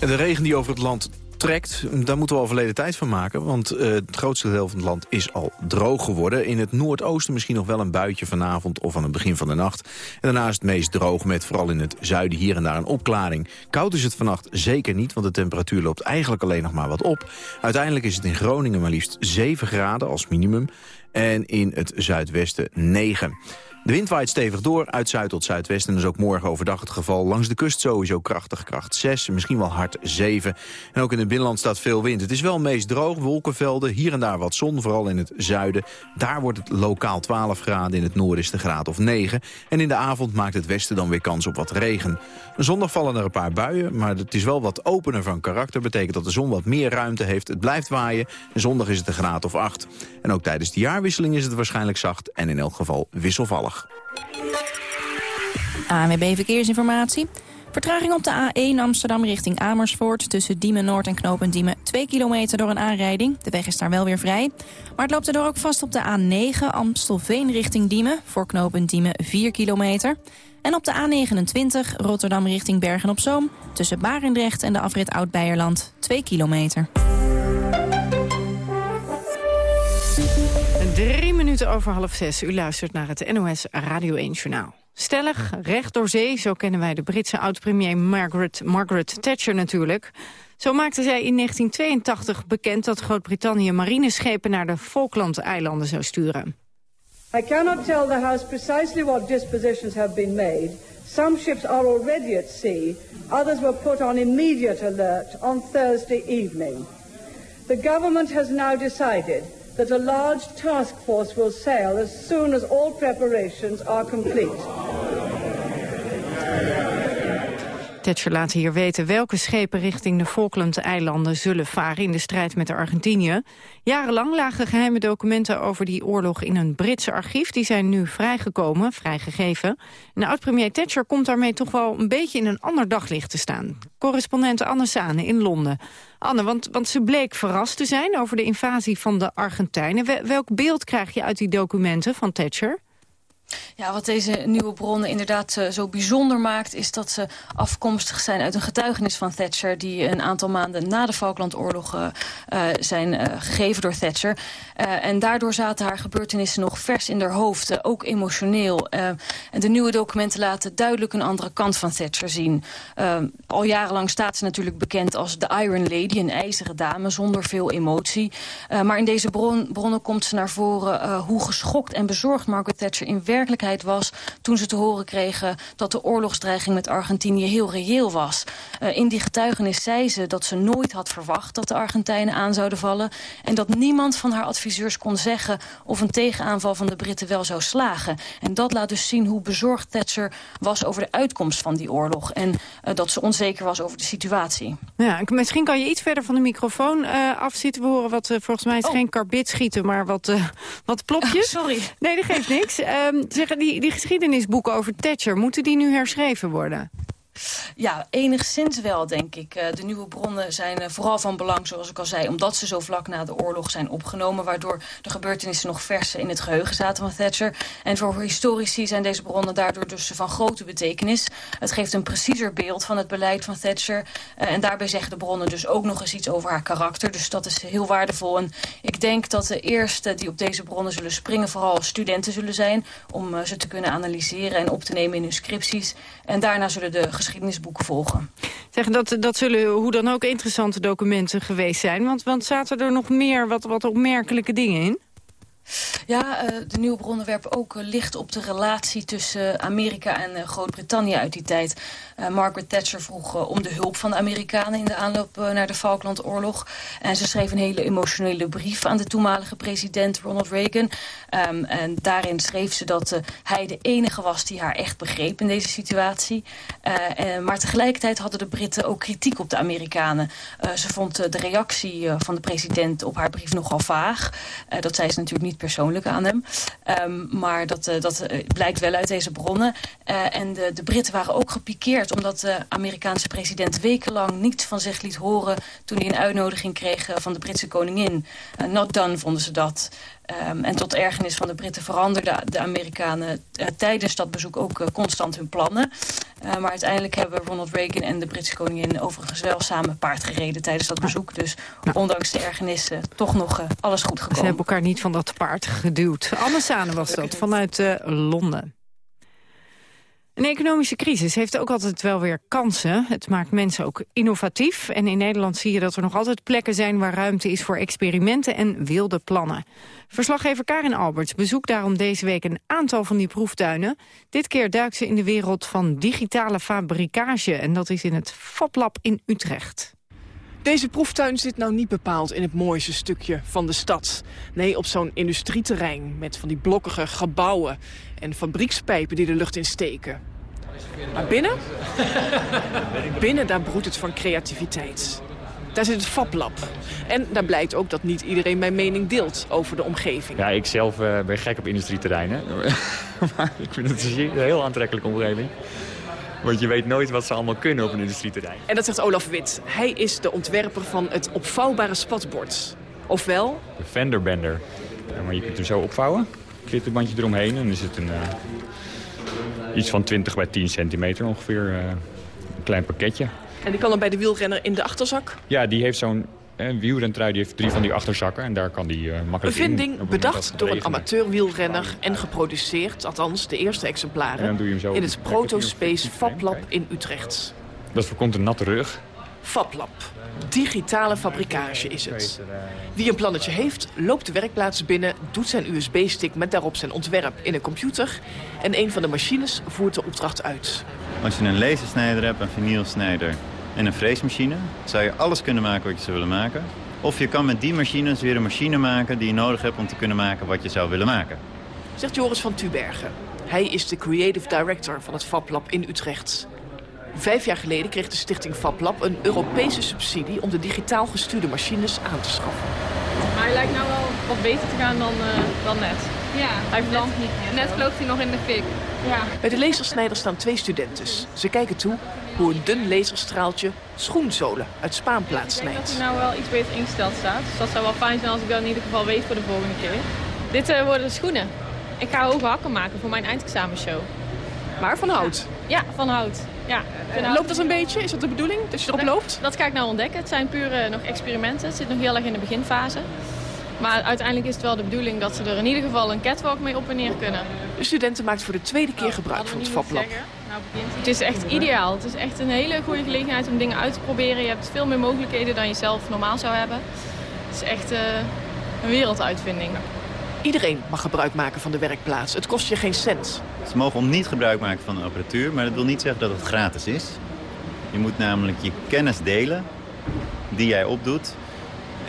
En de regen die over het land trekt, daar moeten we al verleden tijd van maken. Want uh, het grootste deel van het land is al droog geworden. In het noordoosten misschien nog wel een buitje vanavond of aan het begin van de nacht. En daarna is het meest droog met vooral in het zuiden hier en daar een opklaring. Koud is het vannacht zeker niet, want de temperatuur loopt eigenlijk alleen nog maar wat op. Uiteindelijk is het in Groningen maar liefst 7 graden als minimum. En in het zuidwesten 9. De wind waait stevig door, uit zuid tot zuidwest. En dat is ook morgen overdag het geval. Langs de kust sowieso krachtig kracht 6, misschien wel hard 7. En ook in het binnenland staat veel wind. Het is wel meest droog, wolkenvelden, hier en daar wat zon, vooral in het zuiden. Daar wordt het lokaal 12 graden, in het noorden is de graad of 9. En in de avond maakt het westen dan weer kans op wat regen. Zondag vallen er een paar buien, maar het is wel wat opener van karakter. Betekent dat de zon wat meer ruimte heeft. Het blijft waaien en zondag is het een graad of 8. En ook tijdens de jaarwisseling is het waarschijnlijk zacht en in elk geval wisselvallig. ANWB Verkeersinformatie. Vertraging op de A1 Amsterdam richting Amersfoort... tussen Diemen Noord en Knopen Diemen 2 kilometer door een aanrijding. De weg is daar wel weer vrij. Maar het loopt er door ook vast op de A9 Amstelveen richting Diemen... voor Knopen Diemen 4 kilometer. En op de A29 Rotterdam richting Bergen-op-Zoom... tussen Barendrecht en de afrit Oud-Beierland 2 kilometer. Over half zes. U luistert naar het NOS Radio 1 Journaal. Stellig, recht door zee, zo kennen wij de Britse oud-premier Margaret, Margaret Thatcher natuurlijk. Zo maakte zij in 1982 bekend dat Groot-Brittannië marineschepen naar de Falkland-eilanden zou sturen. I cannot tell the House precisely what dispositions have been made. Some ships are already at sea. Others were put on immediate alert on Thursday evening. The government has now decided that a large task force will sail as soon as all preparations are complete. Thatcher laat hier weten welke schepen richting de Falkland-eilanden zullen varen in de strijd met Argentinië. Jarenlang lagen geheime documenten over die oorlog in een Britse archief. Die zijn nu vrijgekomen, vrijgegeven. En oud-premier Thatcher komt daarmee toch wel een beetje in een ander daglicht te staan. Correspondent Anne Sane in Londen. Anne, want, want ze bleek verrast te zijn over de invasie van de Argentijnen. Welk beeld krijg je uit die documenten van Thatcher? Ja, wat deze nieuwe bronnen inderdaad uh, zo bijzonder maakt... is dat ze afkomstig zijn uit een getuigenis van Thatcher... die een aantal maanden na de Falklandoorlog uh, uh, zijn gegeven door Thatcher. en daardoor zaten haar gebeurtenissen nog vers in haar hoofd, ook emotioneel. en de nieuwe documenten laten duidelijk een andere kant van Thatcher zien. al jarenlang staat ze natuurlijk bekend als de Iron Lady... een ijzeren dame zonder veel emotie. maar in deze bron, bronnen komt ze naar voren... hoe geschokt en bezorgd Margaret Thatcher in werkelijkheid was... toen ze te horen kregen dat de oorlogsdreiging met Argentinië heel reëel was. Uh, in die getuigenis zei ze dat ze nooit had verwacht dat de Argentijnen aan zouden vallen... en dat niemand van haar adviseurs kon zeggen of een tegenaanval van de Britten wel zou slagen. En dat laat dus zien hoe bezorgd Thatcher was over de uitkomst van die oorlog... en uh, dat ze onzeker was over de situatie. Ja, misschien kan je iets verder van de microfoon uh, afzitten. We horen wat, volgens mij is oh. geen karbit schieten, maar wat, wat plopjes. (laughs) Oh, sorry. Nee, dat geeft niks. Um, zeggen, die, die geschiedenisboeken over Thatcher, moeten die nu herschreven worden? Ja, enigszins wel, denk ik. Eh, de nieuwe bronnen zijn eh, vooral van belang, zoals ik al zei... omdat ze zo vlak na de oorlog zijn opgenomen... waardoor de gebeurtenissen nog vers in het geheugen zaten van Thatcher. En voor historici zijn deze bronnen daardoor dus van grote betekenis. Het geeft een preciezer beeld van het beleid van Thatcher. Uh, en daarbij zeggen de bronnen dus ook nog eens iets over haar karakter. Dus dat is heel waardevol. En ik denk dat de eerste die op deze bronnen zullen springen... vooral studenten zullen zijn... om ze te kunnen analyseren en op te nemen in hun scripties. En daarna zullen de geschiedenisboeken volgen. Zeg, dat, dat zullen hoe dan ook interessante documenten geweest zijn. Want, want zaten er nog meer wat, wat opmerkelijke dingen in? Ja, uh, de nieuwe bronnen werpen ook uh, licht op de relatie tussen Amerika en Groot-Brittannië uit die tijd. Margaret Thatcher vroeg om de hulp van de Amerikanen in de aanloop naar de Falklandoorlog. En ze schreef een hele emotionele brief aan de toenmalige president Ronald Reagan. Um, en daarin schreef ze dat hij de enige was die haar echt begreep in deze situatie. Maar tegelijkertijd hadden de Britten ook kritiek op de Amerikanen. ze vond de reactie van de president op haar brief nogal vaag. dat zei ze natuurlijk niet persoonlijk aan hem. Um, maar dat, uh, dat uh, blijkt wel uit deze bronnen. Uh, en de, de Britten waren ook gepikeerd... omdat de Amerikaanse president wekenlang niets van zich liet horen... toen hij een uitnodiging kreeg van de Britse koningin. not done vonden ze dat. Um, en tot ergernis van de Britten veranderden de Amerikanen uh, tijdens dat bezoek ook uh, constant hun plannen. Uh, maar uiteindelijk hebben Ronald Reagan en de Britse koningin overigens wel samen paard gereden tijdens dat bezoek. Dus ondanks de ergernissen toch nog alles goed gekomen. Ze hebben elkaar niet van dat paard geduwd. Anne Sane was dat, vanuit Londen. Een economische crisis heeft ook altijd wel weer kansen. Het maakt mensen ook innovatief. En in Nederland zie je dat er nog altijd plekken zijn... waar ruimte is voor experimenten en wilde plannen. Verslaggever Karin Alberts bezoekt daarom deze week een aantal van die proeftuinen. Dit keer duikt ze in de wereld van digitale fabrikage. En dat is in het FabLab in Utrecht. Deze proeftuin zit nou niet bepaald in het mooiste stukje van de stad. Nee, op zo'n industrieterrein met van die blokkige gebouwen... en fabriekspijpen die de lucht in steken. Maar binnen? (laughs) binnen, daar broedt het van creativiteit. Daar zit het FabLab. En daar blijkt ook dat niet iedereen mijn mening deelt over de omgeving. Ja, ik zelf uh, ben gek op industrieterreinen. (laughs) maar ik vind het een heel aantrekkelijke omgeving. Want je weet nooit wat ze allemaal kunnen op een industrieterrein. En dat zegt Olaf Wit. Hij is de ontwerper van het opvouwbare spatbord. Ofwel... De fenderbender. Ja, maar je kunt hem zo opvouwen. Klittenbandje eromheen. En dan is het een, uh, iets van 20 bij 10 centimeter ongeveer. Uh, een klein pakketje. En die kan dan bij de wielrenner in de achterzak? Ja, die heeft zo'n een wielrentrui die heeft drie van die achterzakken en daar kan die uh, makkelijk Een vinding bedacht door een amateurwielrenner en geproduceerd, althans de eerste exemplaren, in het Protospace FabLab in Utrecht. Dat voorkomt een natte rug. FabLab. Digitale fabrikage is het. Wie een plannetje heeft, loopt de werkplaats binnen... doet zijn USB-stick met daarop zijn ontwerp in een computer... en een van de machines voert de opdracht uit. Als je een lasersnijder hebt, een vinylsnijder en een freesmachine... zou je alles kunnen maken wat je zou willen maken. Of je kan met die machines weer een machine maken die je nodig hebt... om te kunnen maken wat je zou willen maken. Zegt Joris van Tubergen. Hij is de creative director van het FabLab in Utrecht. Vijf jaar geleden kreeg de stichting FabLab een Europese subsidie... om de digitaal gestuurde machines aan te schaffen. Maar hij lijkt nou wel wat beter te gaan dan, uh, dan net. Ja, hij vlammt niet meer. Net vloog hij nog in de fik. Ja. Bij de lasersnijder staan twee studenten. Ze kijken toe hoe een dun laserstraaltje schoenzolen uit spaanplaats snijdt. Ik denk dat hij nou wel iets beter ingesteld staat. Dus dat zou wel fijn zijn als ik dat in ieder geval weet voor de volgende keer. Dit uh, worden de schoenen. Ik ga hoge hakken maken voor mijn eindexamenshow. Maar van hout? Ja, van hout. Ja, loopt dat een beetje? Is dat de bedoeling, dat je erop loopt? Dat ga ik nou ontdekken. Het zijn pure nog experimenten. Het zit nog heel erg in de beginfase. Maar uiteindelijk is het wel de bedoeling dat ze er in ieder geval een catwalk mee op en neer kunnen. De studenten maakt voor de tweede keer gebruik van het FabLab. Nou, Het is echt ideaal. Het is echt een hele goede gelegenheid om dingen uit te proberen. Je hebt veel meer mogelijkheden dan je zelf normaal zou hebben. Het is echt eh, een werelduitvinding. Iedereen mag gebruik maken van de werkplaats. Het kost je geen cent. Ze mogen niet gebruik maken van de apparatuur, maar dat wil niet zeggen dat het gratis is. Je moet namelijk je kennis delen die jij opdoet.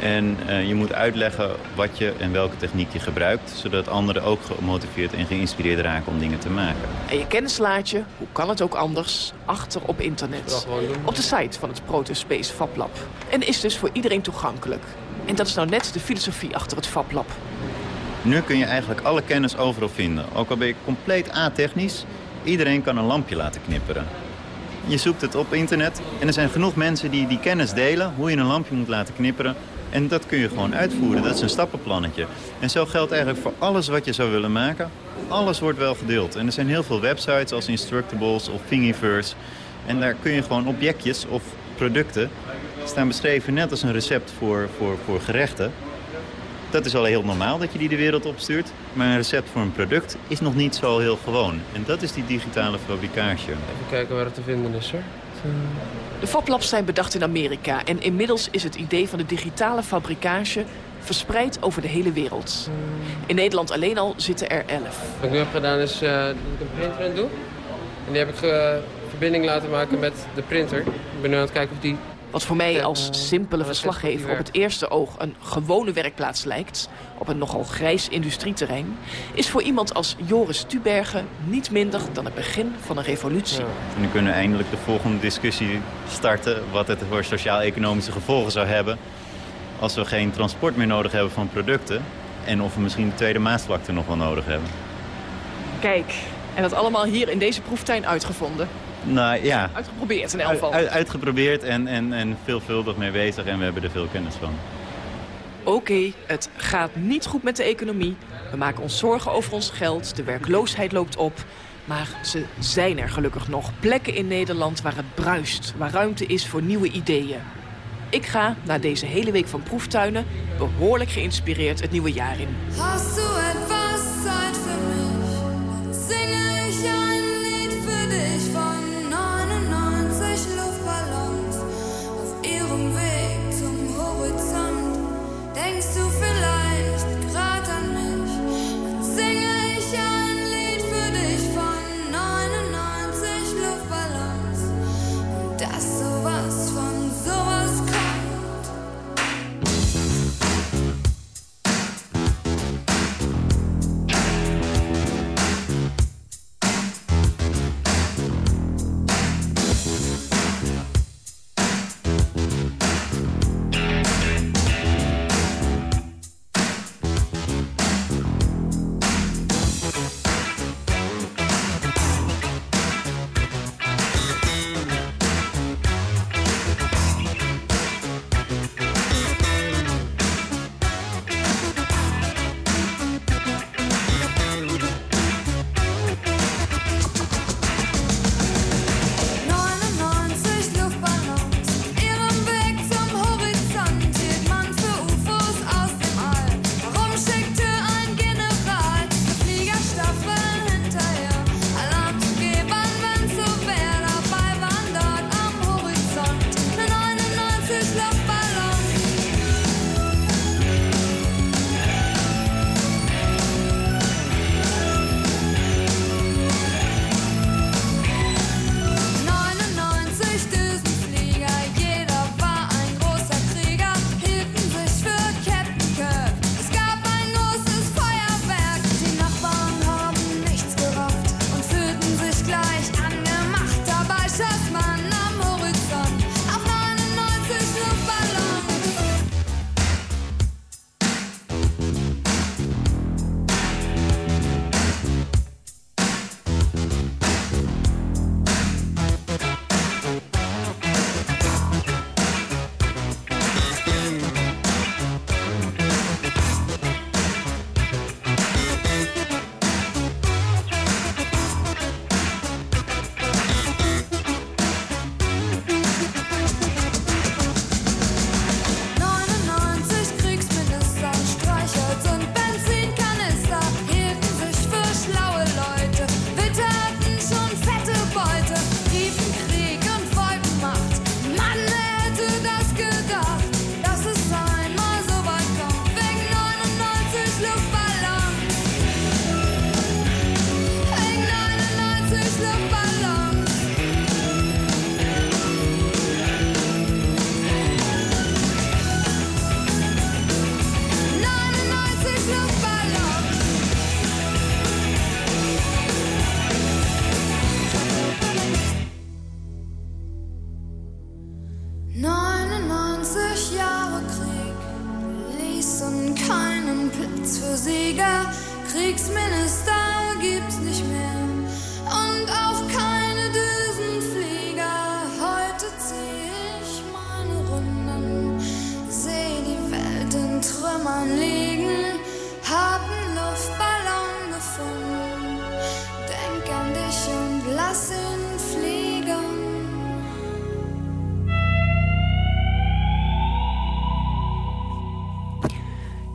En eh, je moet uitleggen wat je en welke techniek je gebruikt... zodat anderen ook gemotiveerd en geïnspireerd raken om dingen te maken. En je kennis laat je, hoe kan het ook anders, achter op internet. Op de site van het Protospace FabLab. En is dus voor iedereen toegankelijk. En dat is nou net de filosofie achter het FabLab. Nu kun je eigenlijk alle kennis overal vinden. Ook al ben je compleet atechnisch, iedereen kan een lampje laten knipperen. Je zoekt het op internet en er zijn genoeg mensen die die kennis delen... hoe je een lampje moet laten knipperen. En dat kun je gewoon uitvoeren. Dat is een stappenplannetje. En zo geldt eigenlijk voor alles wat je zou willen maken. Alles wordt wel gedeeld. En er zijn heel veel websites als Instructables of Thingiverse. En daar kun je gewoon objectjes of producten staan beschreven... net als een recept voor, voor, voor gerechten. Dat is al heel normaal dat je die de wereld opstuurt. Maar een recept voor een product is nog niet zo heel gewoon. En dat is die digitale fabricage. Even kijken waar het te vinden is, hoor. De FabLabs zijn bedacht in Amerika. En inmiddels is het idee van de digitale fabricage verspreid over de hele wereld. In Nederland alleen al zitten er elf. Wat ik nu heb gedaan is eh, dat ik een printer doe. En die heb ik eh, verbinding laten maken met de printer. Ik ben nu aan het kijken of die... Wat voor mij als simpele verslaggever op het eerste oog een gewone werkplaats lijkt... op een nogal grijs industrieterrein... is voor iemand als Joris Tubergen niet minder dan het begin van een revolutie. Nu kunnen we eindelijk de volgende discussie starten... wat het voor sociaal-economische gevolgen zou hebben... als we geen transport meer nodig hebben van producten... en of we misschien de tweede Maasvlakte nog wel nodig hebben. Kijk, en dat allemaal hier in deze proeftuin uitgevonden. Nou ja, Uitgeprobeerd in elk geval. uit- uitgeprobeerd en, en, en veelvuldig mee bezig en we hebben er veel kennis van. Oké, het gaat niet goed met de economie. We maken ons zorgen over ons geld. De werkloosheid loopt op. Maar ze zijn er gelukkig nog. Plekken in Nederland waar het bruist. Waar ruimte is voor nieuwe ideeën. Ik ga na deze hele week van proeftuinen... behoorlijk geïnspireerd het nieuwe jaar in. Hast du etwas Zeit für mich? Singe ich ein Lied für dich von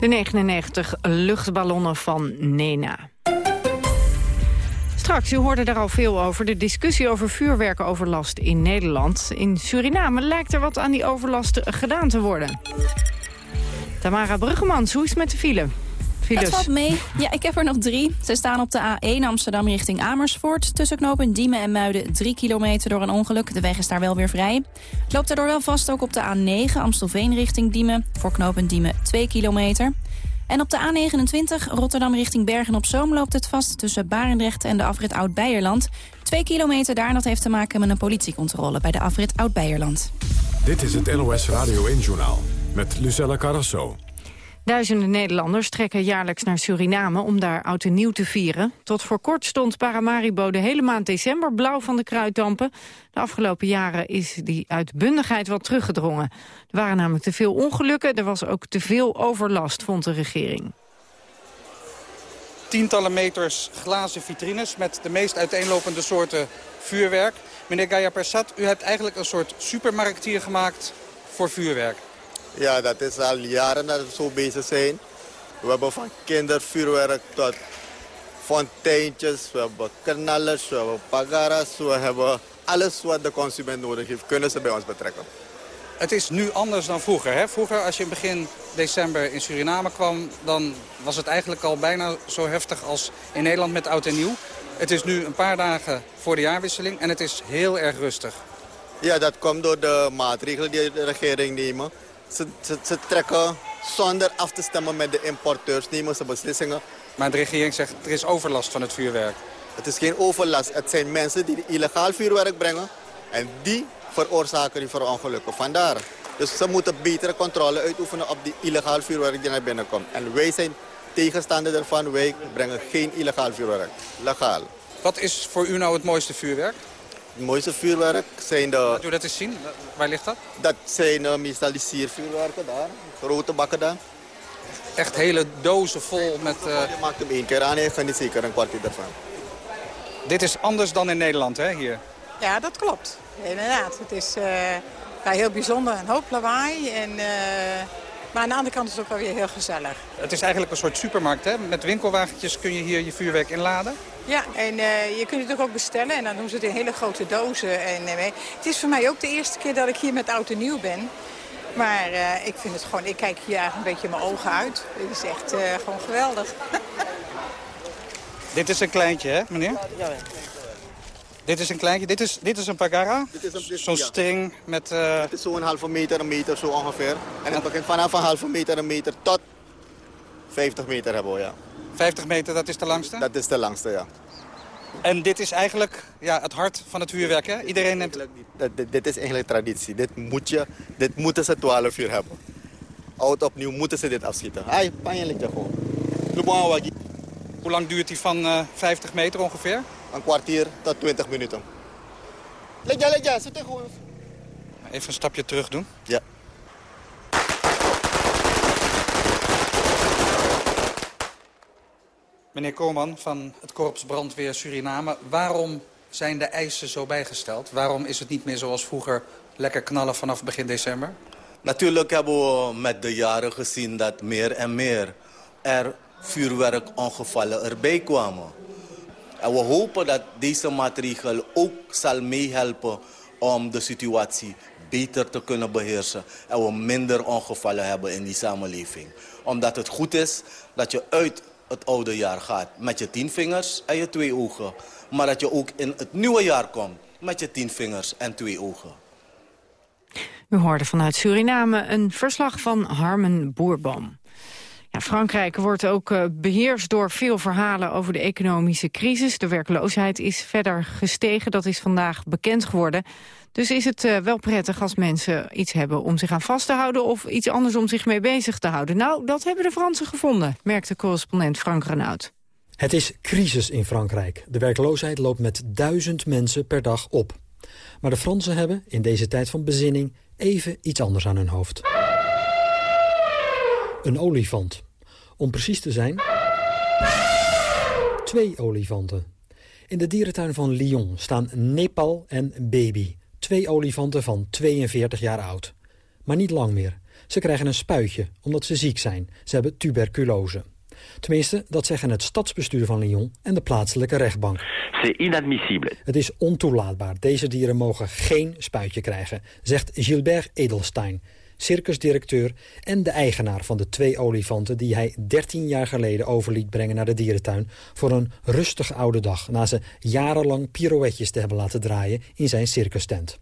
De 99 luchtballonnen van Nena. Straks, u hoorde er al veel over, de discussie over vuurwerkoverlast in Nederland. In Suriname lijkt er wat aan die overlast gedaan te worden. Tamara Bruggemans, hoe is het met de file? Files. Het valt mee. Ja, ik heb er nog drie. Ze staan op de A1 Amsterdam richting Amersfoort. Tussen knopen Diemen en Muiden 3 kilometer door een ongeluk. De weg is daar wel weer vrij. Het loopt daardoor wel vast ook op de A9 Amstelveen richting Diemen. Voor knopen Diemen 2 kilometer. En op de A29 Rotterdam richting Bergen-op-Zoom loopt het vast... tussen Barendrecht en de afrit Oud-Beierland. Twee kilometer daar, dat heeft te maken met een politiecontrole... bij de afrit Oud-Beierland. Dit is het NOS Radio 1-journaal met Lucella Carrasso. Duizenden Nederlanders trekken jaarlijks naar Suriname om daar oud en nieuw te vieren. Tot voor kort stond Paramaribo de hele maand december blauw van de kruiddampen. De afgelopen jaren is die uitbundigheid wat teruggedrongen. Er waren namelijk te veel ongelukken, er was ook te veel overlast, vond de regering. Tientallen meters glazen vitrines met de meest uiteenlopende soorten vuurwerk. Meneer Gaia Persat, u hebt eigenlijk een soort supermarkt hier gemaakt voor vuurwerk. Ja, dat is al jaren dat we zo bezig zijn. We hebben van kindervuurwerk tot fonteintjes, we hebben knallers, we hebben pagaras, we hebben alles wat de consument nodig heeft, kunnen ze bij ons betrekken. Het is nu anders dan vroeger. Hè? Vroeger, als je in begin december in Suriname kwam... dan was het eigenlijk al bijna zo heftig als in Nederland met oud en nieuw. Het is nu een paar dagen voor de jaarwisseling en het is heel erg rustig. Ja, dat komt door de maatregelen die de regering neemt. Ze, ze, ze trekken zonder af te stemmen met de importeurs, nemen ze beslissingen. Maar de regering zegt, er is overlast van het vuurwerk. Het is geen overlast. Het zijn mensen die illegaal vuurwerk brengen. En die veroorzaken die verongelukken. Vandaar. Dus ze moeten betere controle uitoefenen op die illegaal vuurwerk die naar binnen komt. En wij zijn tegenstander ervan. Wij brengen geen illegaal vuurwerk. Legaal. Wat is voor u nou het mooiste vuurwerk? Het mooiste vuurwerk zijn de... Laat u dat eens zien. Waar ligt dat? Dat zijn uh, meestal die siervuurwerken daar. Grote bakken daar. Echt hele dozen vol met... Uh... Je maakt hem één keer aan en je niet zeker een kwartier ervan. Dit is anders dan in Nederland, hè, hier? Ja, dat klopt. Inderdaad. Het is uh, ja, heel bijzonder. Een hoop lawaai. En, uh, maar aan de andere kant is het ook wel weer heel gezellig. Het is eigenlijk een soort supermarkt, hè? Met winkelwagentjes kun je hier je vuurwerk inladen. Ja, en uh, je kunt het ook bestellen. En dan doen ze het in hele grote dozen. En, uh, het is voor mij ook de eerste keer dat ik hier met oud en nieuw ben. Maar uh, ik vind het gewoon, ik kijk hier eigenlijk een beetje mijn ogen uit. Het is echt gewoon geweldig. (laughs) Dit is een kleintje, hè, meneer? Ja, ja. Dit is een kleintje. Dit is, dit is een pagara? Zo'n ja. string met... Uh... Het is zo'n halve meter, een meter zo ongeveer. En het begint vanaf een halve meter, een meter tot 50 meter hebben we, ja. 50 meter, dat is de langste? Dat is de langste, ja. En dit is eigenlijk ja, het hart van het vuurwerk, hè? Iedereen neemt... Dit, dit is eigenlijk traditie. Dit, moet je, dit moeten ze 12 uur hebben. Oud opnieuw moeten ze dit afschieten. Ai, pijnlijk gewoon. Hoe lang duurt die van uh, 50 meter ongeveer? Een kwartier tot 20 minuten. Letja, letja, zit er gewoon. Even een stapje terug doen. Ja. Meneer Koolman van het Korps Brandweer Suriname. Waarom zijn de eisen zo bijgesteld? Waarom is het niet meer zoals vroeger lekker knallen vanaf begin december? Natuurlijk hebben we met de jaren gezien dat meer en meer er vuurwerkongevallen erbij kwamen. En we hopen dat deze maatregel ook zal meehelpen om de situatie beter te kunnen beheersen. En we minder ongevallen hebben in die samenleving. Omdat het goed is dat je uit het oude jaar gaat met je tien vingers en je twee ogen. Maar dat je ook in het nieuwe jaar komt met je tien vingers en twee ogen. U hoorde vanuit Suriname een verslag van Harmen Boerboom. Frankrijk wordt ook uh, beheerst door veel verhalen over de economische crisis. De werkloosheid is verder gestegen, dat is vandaag bekend geworden. Dus is het uh, wel prettig als mensen iets hebben om zich aan vast te houden... of iets anders om zich mee bezig te houden? Nou, dat hebben de Fransen gevonden, merkte correspondent Frank Renaud. Het is crisis in Frankrijk. De werkloosheid loopt met duizend mensen per dag op. Maar de Fransen hebben, in deze tijd van bezinning, even iets anders aan hun hoofd. Een olifant. Om precies te zijn... Twee olifanten. In de dierentuin van Lyon staan Nepal en Baby. Twee olifanten van 42 jaar oud. Maar niet lang meer. Ze krijgen een spuitje, omdat ze ziek zijn. Ze hebben tuberculose. Tenminste, dat zeggen het stadsbestuur van Lyon en de plaatselijke rechtbank. Het is ontoelaatbaar. Deze dieren mogen geen spuitje krijgen, zegt Gilbert Edelstein, circusdirecteur en de eigenaar van de twee olifanten... die hij 13 jaar geleden overliet brengen naar de dierentuin... voor een rustige oude dag, na ze jarenlang pirouetjes te hebben laten draaien in zijn circustent.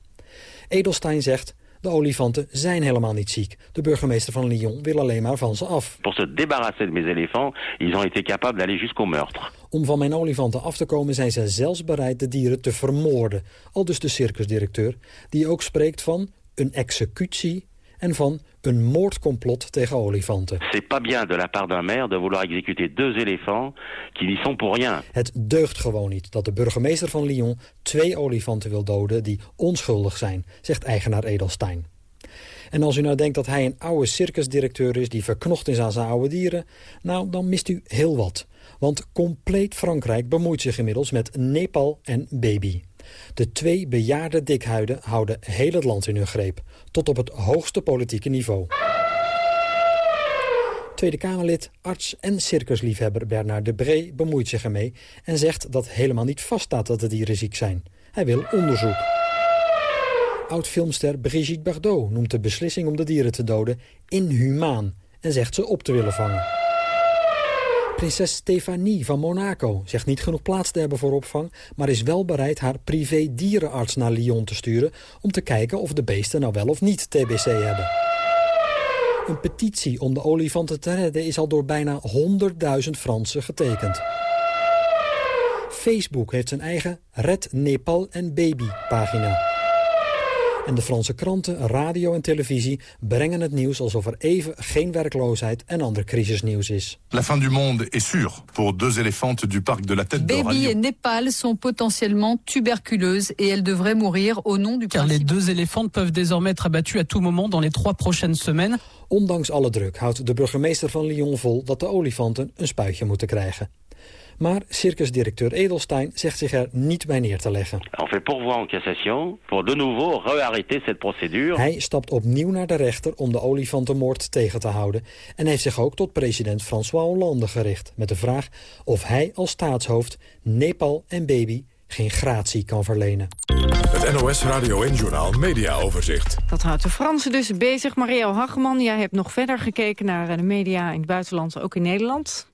Edelstein zegt... De olifanten zijn helemaal niet ziek. De burgemeester van Lyon wil alleen maar van ze af. Pour se débarrasser de mes éléphants, ils ont été capables d'aller jusqu'au meurtre. Om van mijn olifanten af te komen zijn ze zelfs bereid de dieren te vermoorden. Al dus de circusdirecteur, die ook spreekt van een executie en van een moordcomplot tegen olifanten. C'est pas bien de la part d'un maire de vouloir exécuter deux éléphants qui n'y sont pour rien. Het deugt gewoon niet dat de burgemeester van Lyon twee olifanten wil doden die onschuldig zijn, zegt eigenaar Edelstein. En als u nou denkt dat hij een oude circusdirecteur is die verknocht is aan zijn oude dieren, nou dan mist u heel wat. Want compleet Frankrijk bemoeit zich inmiddels met Nepal en baby. De twee bejaarde dikhuiden houden heel het land in hun greep. Tot op het hoogste politieke niveau. Tweede Kamerlid, arts en circusliefhebber Bernard Debré bemoeit zich ermee... en zegt dat helemaal niet vaststaat dat de dieren ziek zijn. Hij wil onderzoek. Oud-filmster Brigitte Bardot noemt de beslissing om de dieren te doden inhumaan... en zegt ze op te willen vangen. Prinses Stefanie van Monaco zegt niet genoeg plaats te hebben voor opvang... maar is wel bereid haar privé-dierenarts naar Lyon te sturen... om te kijken of de beesten nou wel of niet TBC hebben. Een petitie om de olifanten te redden is al door bijna 100.000 Fransen getekend. Facebook heeft zijn eigen Red Nepal en Baby pagina. En de Franse kranten, radio en televisie brengen het nieuws alsof er even geen werkloosheid en ander crisisnieuws is. La fin du monde est sûre pour deux éléphantes du parc de la Tête d'Or. Baby et Népal sont potentiellement tuberculeuses et elles devraient mourir au nom du Car les deux éléphantes peuvent désormais être abattues à tout moment dans les trois prochaines semaines. Ondanks alle druk houdt de burgemeester van Lyon vol dat de olifanten een spuitje moeten krijgen. Maar circusdirecteur Edelstein zegt zich er niet bij neer te leggen. On fait pourvoi en cassation pour de nouveau re-arrêter cette procédure. Hij stapt opnieuw naar de rechter om de olifantenmoord tegen te houden... en heeft zich ook tot president François Hollande gericht... met de vraag of hij als staatshoofd Nepal en baby geen gratie kan verlenen. Het NOS Radio en Journal Media Overzicht. Dat houdt de Fransen dus bezig. Marielle Hageman, jij hebt nog verder gekeken naar de media in het buitenland, ook in Nederland.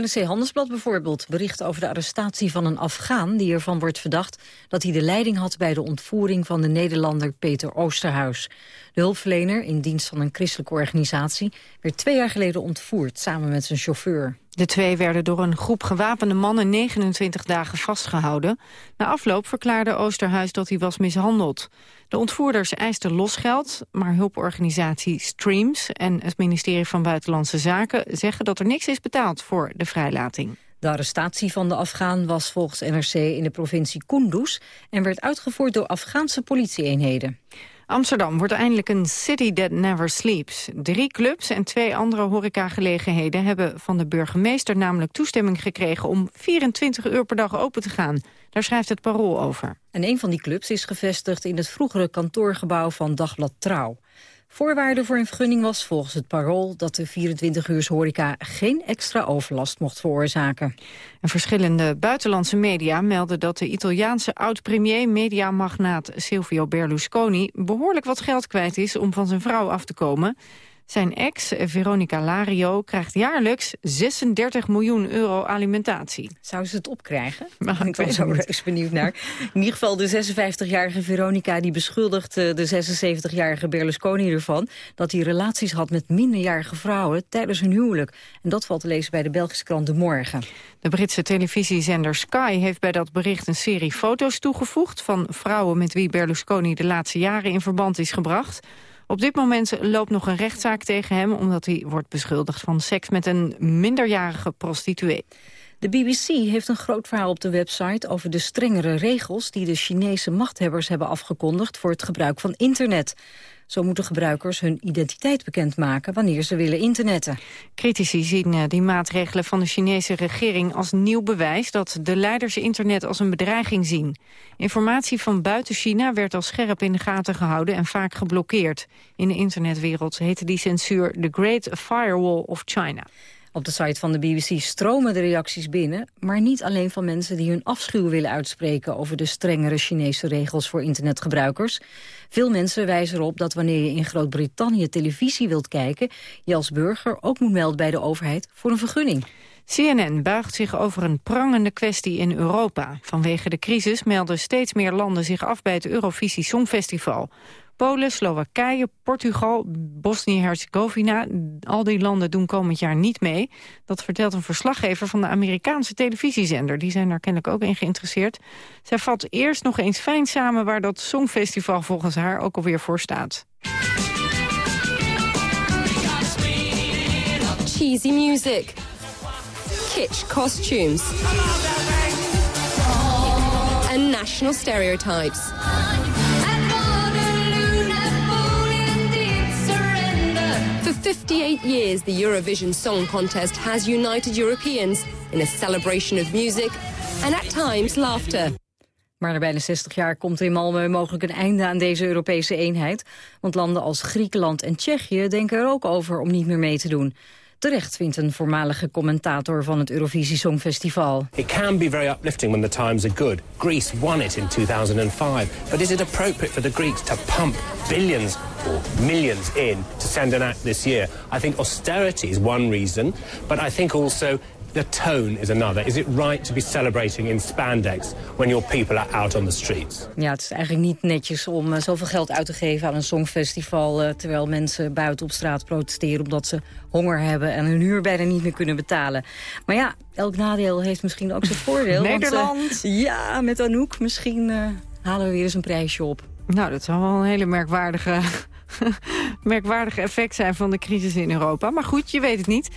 NRC Handelsblad bijvoorbeeld bericht over de arrestatie van een Afghaan... die ervan wordt verdacht dat hij de leiding had bij de ontvoering van de Nederlander Peter Oosterhuis. De hulpverlener in dienst van een christelijke organisatie werd twee jaar geleden ontvoerd samen met zijn chauffeur. De twee werden door een groep gewapende mannen 29 dagen vastgehouden. Na afloop verklaarde Oosterhuis dat hij was mishandeld. De ontvoerders eisten losgeld, maar hulporganisatie Streams... en het ministerie van Buitenlandse Zaken zeggen dat er niks is betaald voor de vrijlating. De arrestatie van de Afghaan was volgens NRC in de provincie Kunduz... en werd uitgevoerd door Afghaanse politieeenheden. Amsterdam wordt eindelijk een city that never sleeps. Drie clubs en twee andere horecagelegenheden hebben van de burgemeester namelijk toestemming gekregen om 24 uur per dag open te gaan. Daar schrijft het Parool over. En een van die clubs is gevestigd in het vroegere kantoorgebouw van Dagblad Trouw. Voorwaarde voor een vergunning was volgens het parool dat de 24 horeca geen extra overlast mocht veroorzaken. En verschillende buitenlandse media melden dat de Italiaanse oud-premier mediamagnaat Silvio Berlusconi behoorlijk wat geld kwijt is om van zijn vrouw af te komen. Zijn ex, Veronica Lario, krijgt jaarlijks 36 miljoen euro alimentatie. Zou ze het opkrijgen? (laughs) Nou, ik ik ben zo reus benieuwd naar. In ieder geval de 56-jarige Veronica die beschuldigt eh, de 76-jarige Berlusconi ervan... dat hij relaties had met minderjarige vrouwen tijdens hun huwelijk. En dat valt te lezen bij de Belgische krant De Morgen. De Britse televisiezender Sky heeft bij dat bericht een serie foto's toegevoegd... van vrouwen met wie Berlusconi de laatste jaren in verband is gebracht. Op dit moment loopt nog een rechtszaak tegen hem... omdat hij wordt beschuldigd van seks met een minderjarige prostituee. De BBC heeft een groot verhaal op de website over de strengere regels die de Chinese machthebbers hebben afgekondigd voor het gebruik van internet. Zo moeten gebruikers hun identiteit bekendmaken wanneer ze willen internetten. Critici zien eh, die maatregelen van de Chinese regering als nieuw bewijs dat de leiders internet als een bedreiging zien. Informatie van buiten China werd al scherp in de gaten gehouden en vaak geblokkeerd. In de internetwereld heette die censuur The Great Firewall of China. Op de site van de BBC stromen de reacties binnen... maar niet alleen van mensen die hun afschuw willen uitspreken... over de strengere Chinese regels voor internetgebruikers. Veel mensen wijzen erop dat wanneer je in Groot-Brittannië televisie wilt kijken... je als burger ook moet melden bij de overheid voor een vergunning. CNN buigt zich over een prangende kwestie in Europa. Vanwege de crisis melden steeds meer landen zich af bij het Eurovisie Songfestival. Polen, Slowakije, Portugal, Bosnië-Herzegovina, al die landen doen komend jaar niet mee. Dat vertelt een verslaggever van de Amerikaanse televisiezender. Die zijn daar kennelijk ook in geïnteresseerd. Zij vat eerst nog eens fijn samen waar dat Songfestival volgens haar ook alweer voor staat. cheesy music, kitsch costumes, and national stereotypes. For 58 years, the Eurovision Song Contest has united Europeans in a celebration of music and at times laughter. Maar na bijna 60 jaar komt in Malmö mogelijk een einde aan deze Europese eenheid. Want landen als Griekenland en Tsjechië denken er ook over om niet meer mee te doen. Terecht vindt een voormalige commentator van het Eurovisie Songfestival. It can be very uplifting when the times are good. Greece won it in 2005. But is it appropriate for the Greeks to pump billions or millions in to send an act this year? I think austerity is one reason, but I think also the tone is another. Is it right to be celebrating in spandex when your people are out on the streets? Ja, het is eigenlijk niet netjes om eh, zoveel geld uit te geven aan een songfestival... eh, terwijl mensen buiten op straat protesteren omdat ze honger hebben... en hun huur bijna niet meer kunnen betalen. Maar ja, elk nadeel heeft misschien ook zijn voordeel. want, eh, Nederland. ja, met Anouk misschien eh, halen we weer eens een prijsje op. Nou, dat zou wel een hele merkwaardige, (laughs) merkwaardige effect zijn van de crisis in Europa. Maar goed, je weet het niet.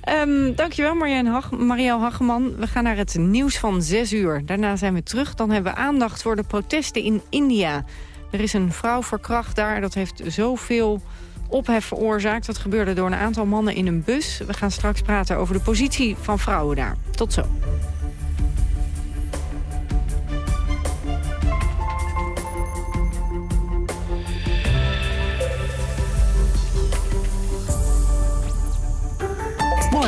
Ehm, dankjewel Hag Marielle Hageman. We gaan naar het nieuws van 6 uur. Daarna zijn we terug. Dan hebben we aandacht voor de protesten in India. Er is een vrouw verkracht daar. Dat heeft zoveel ophef veroorzaakt. Dat gebeurde door een aantal mannen in een bus. We gaan straks praten over de positie van vrouwen daar. Tot zo.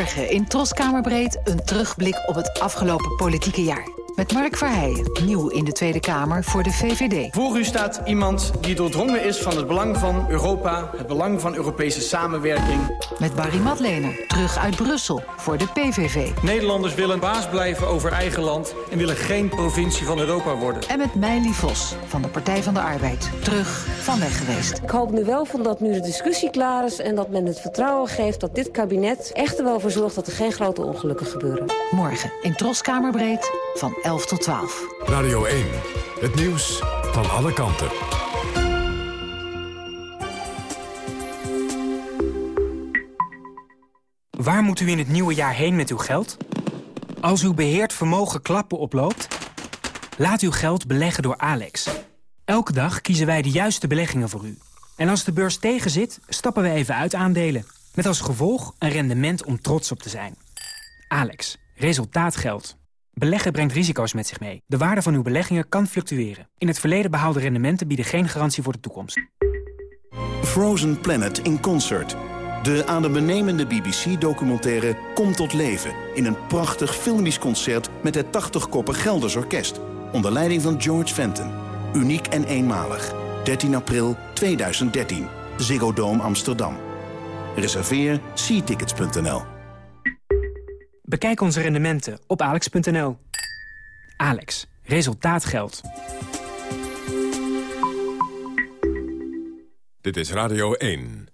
Morgen in Troskamerbreed een terugblik op het afgelopen politieke jaar. Met Mark Verheijen, nieuw in de Tweede Kamer voor de VVD. Voor u staat iemand die doordrongen is van het belang van Europa... het belang van Europese samenwerking. Met Barry Madlener, terug uit Brussel voor de PVV. Nederlanders willen baas blijven over eigen land... en willen geen provincie van Europa worden. En met Meili Vos van de Partij van de Arbeid, terug van weg geweest. Ik hoop nu wel van dat nu de discussie klaar is... en dat men het vertrouwen geeft dat dit kabinet echt er wel voor zorgt... dat er geen grote ongelukken gebeuren. Morgen in Troskamerbreed van 11 tot 12. Radio 1, het nieuws van alle kanten. Waar moet u in het nieuwe jaar heen met uw geld? Als uw beheerd vermogen klappen oploopt? Laat uw geld beleggen door Alex. Elke dag kiezen wij de juiste beleggingen voor u. En als de beurs tegenzit, stappen we even uit aandelen. Met als gevolg een rendement om trots op te zijn. Alex, resultaat geldt. Beleggen brengt risico's met zich mee. De waarde van uw beleggingen kan fluctueren. In het verleden behaalde rendementen bieden geen garantie voor de toekomst. Frozen Planet in Concert. De adembenemende BBC-documentaire komt tot leven... in een prachtig filmisch concert met het 80-koppig Gelders Orkest... onder leiding van George Fenton. Uniek en eenmalig. 13 april 2013. Ziggo Dome Amsterdam. Reserveer seatickets.nl. Bekijk onze rendementen op alex.nl. Alex, resultaat geldt. Dit is Radio 1.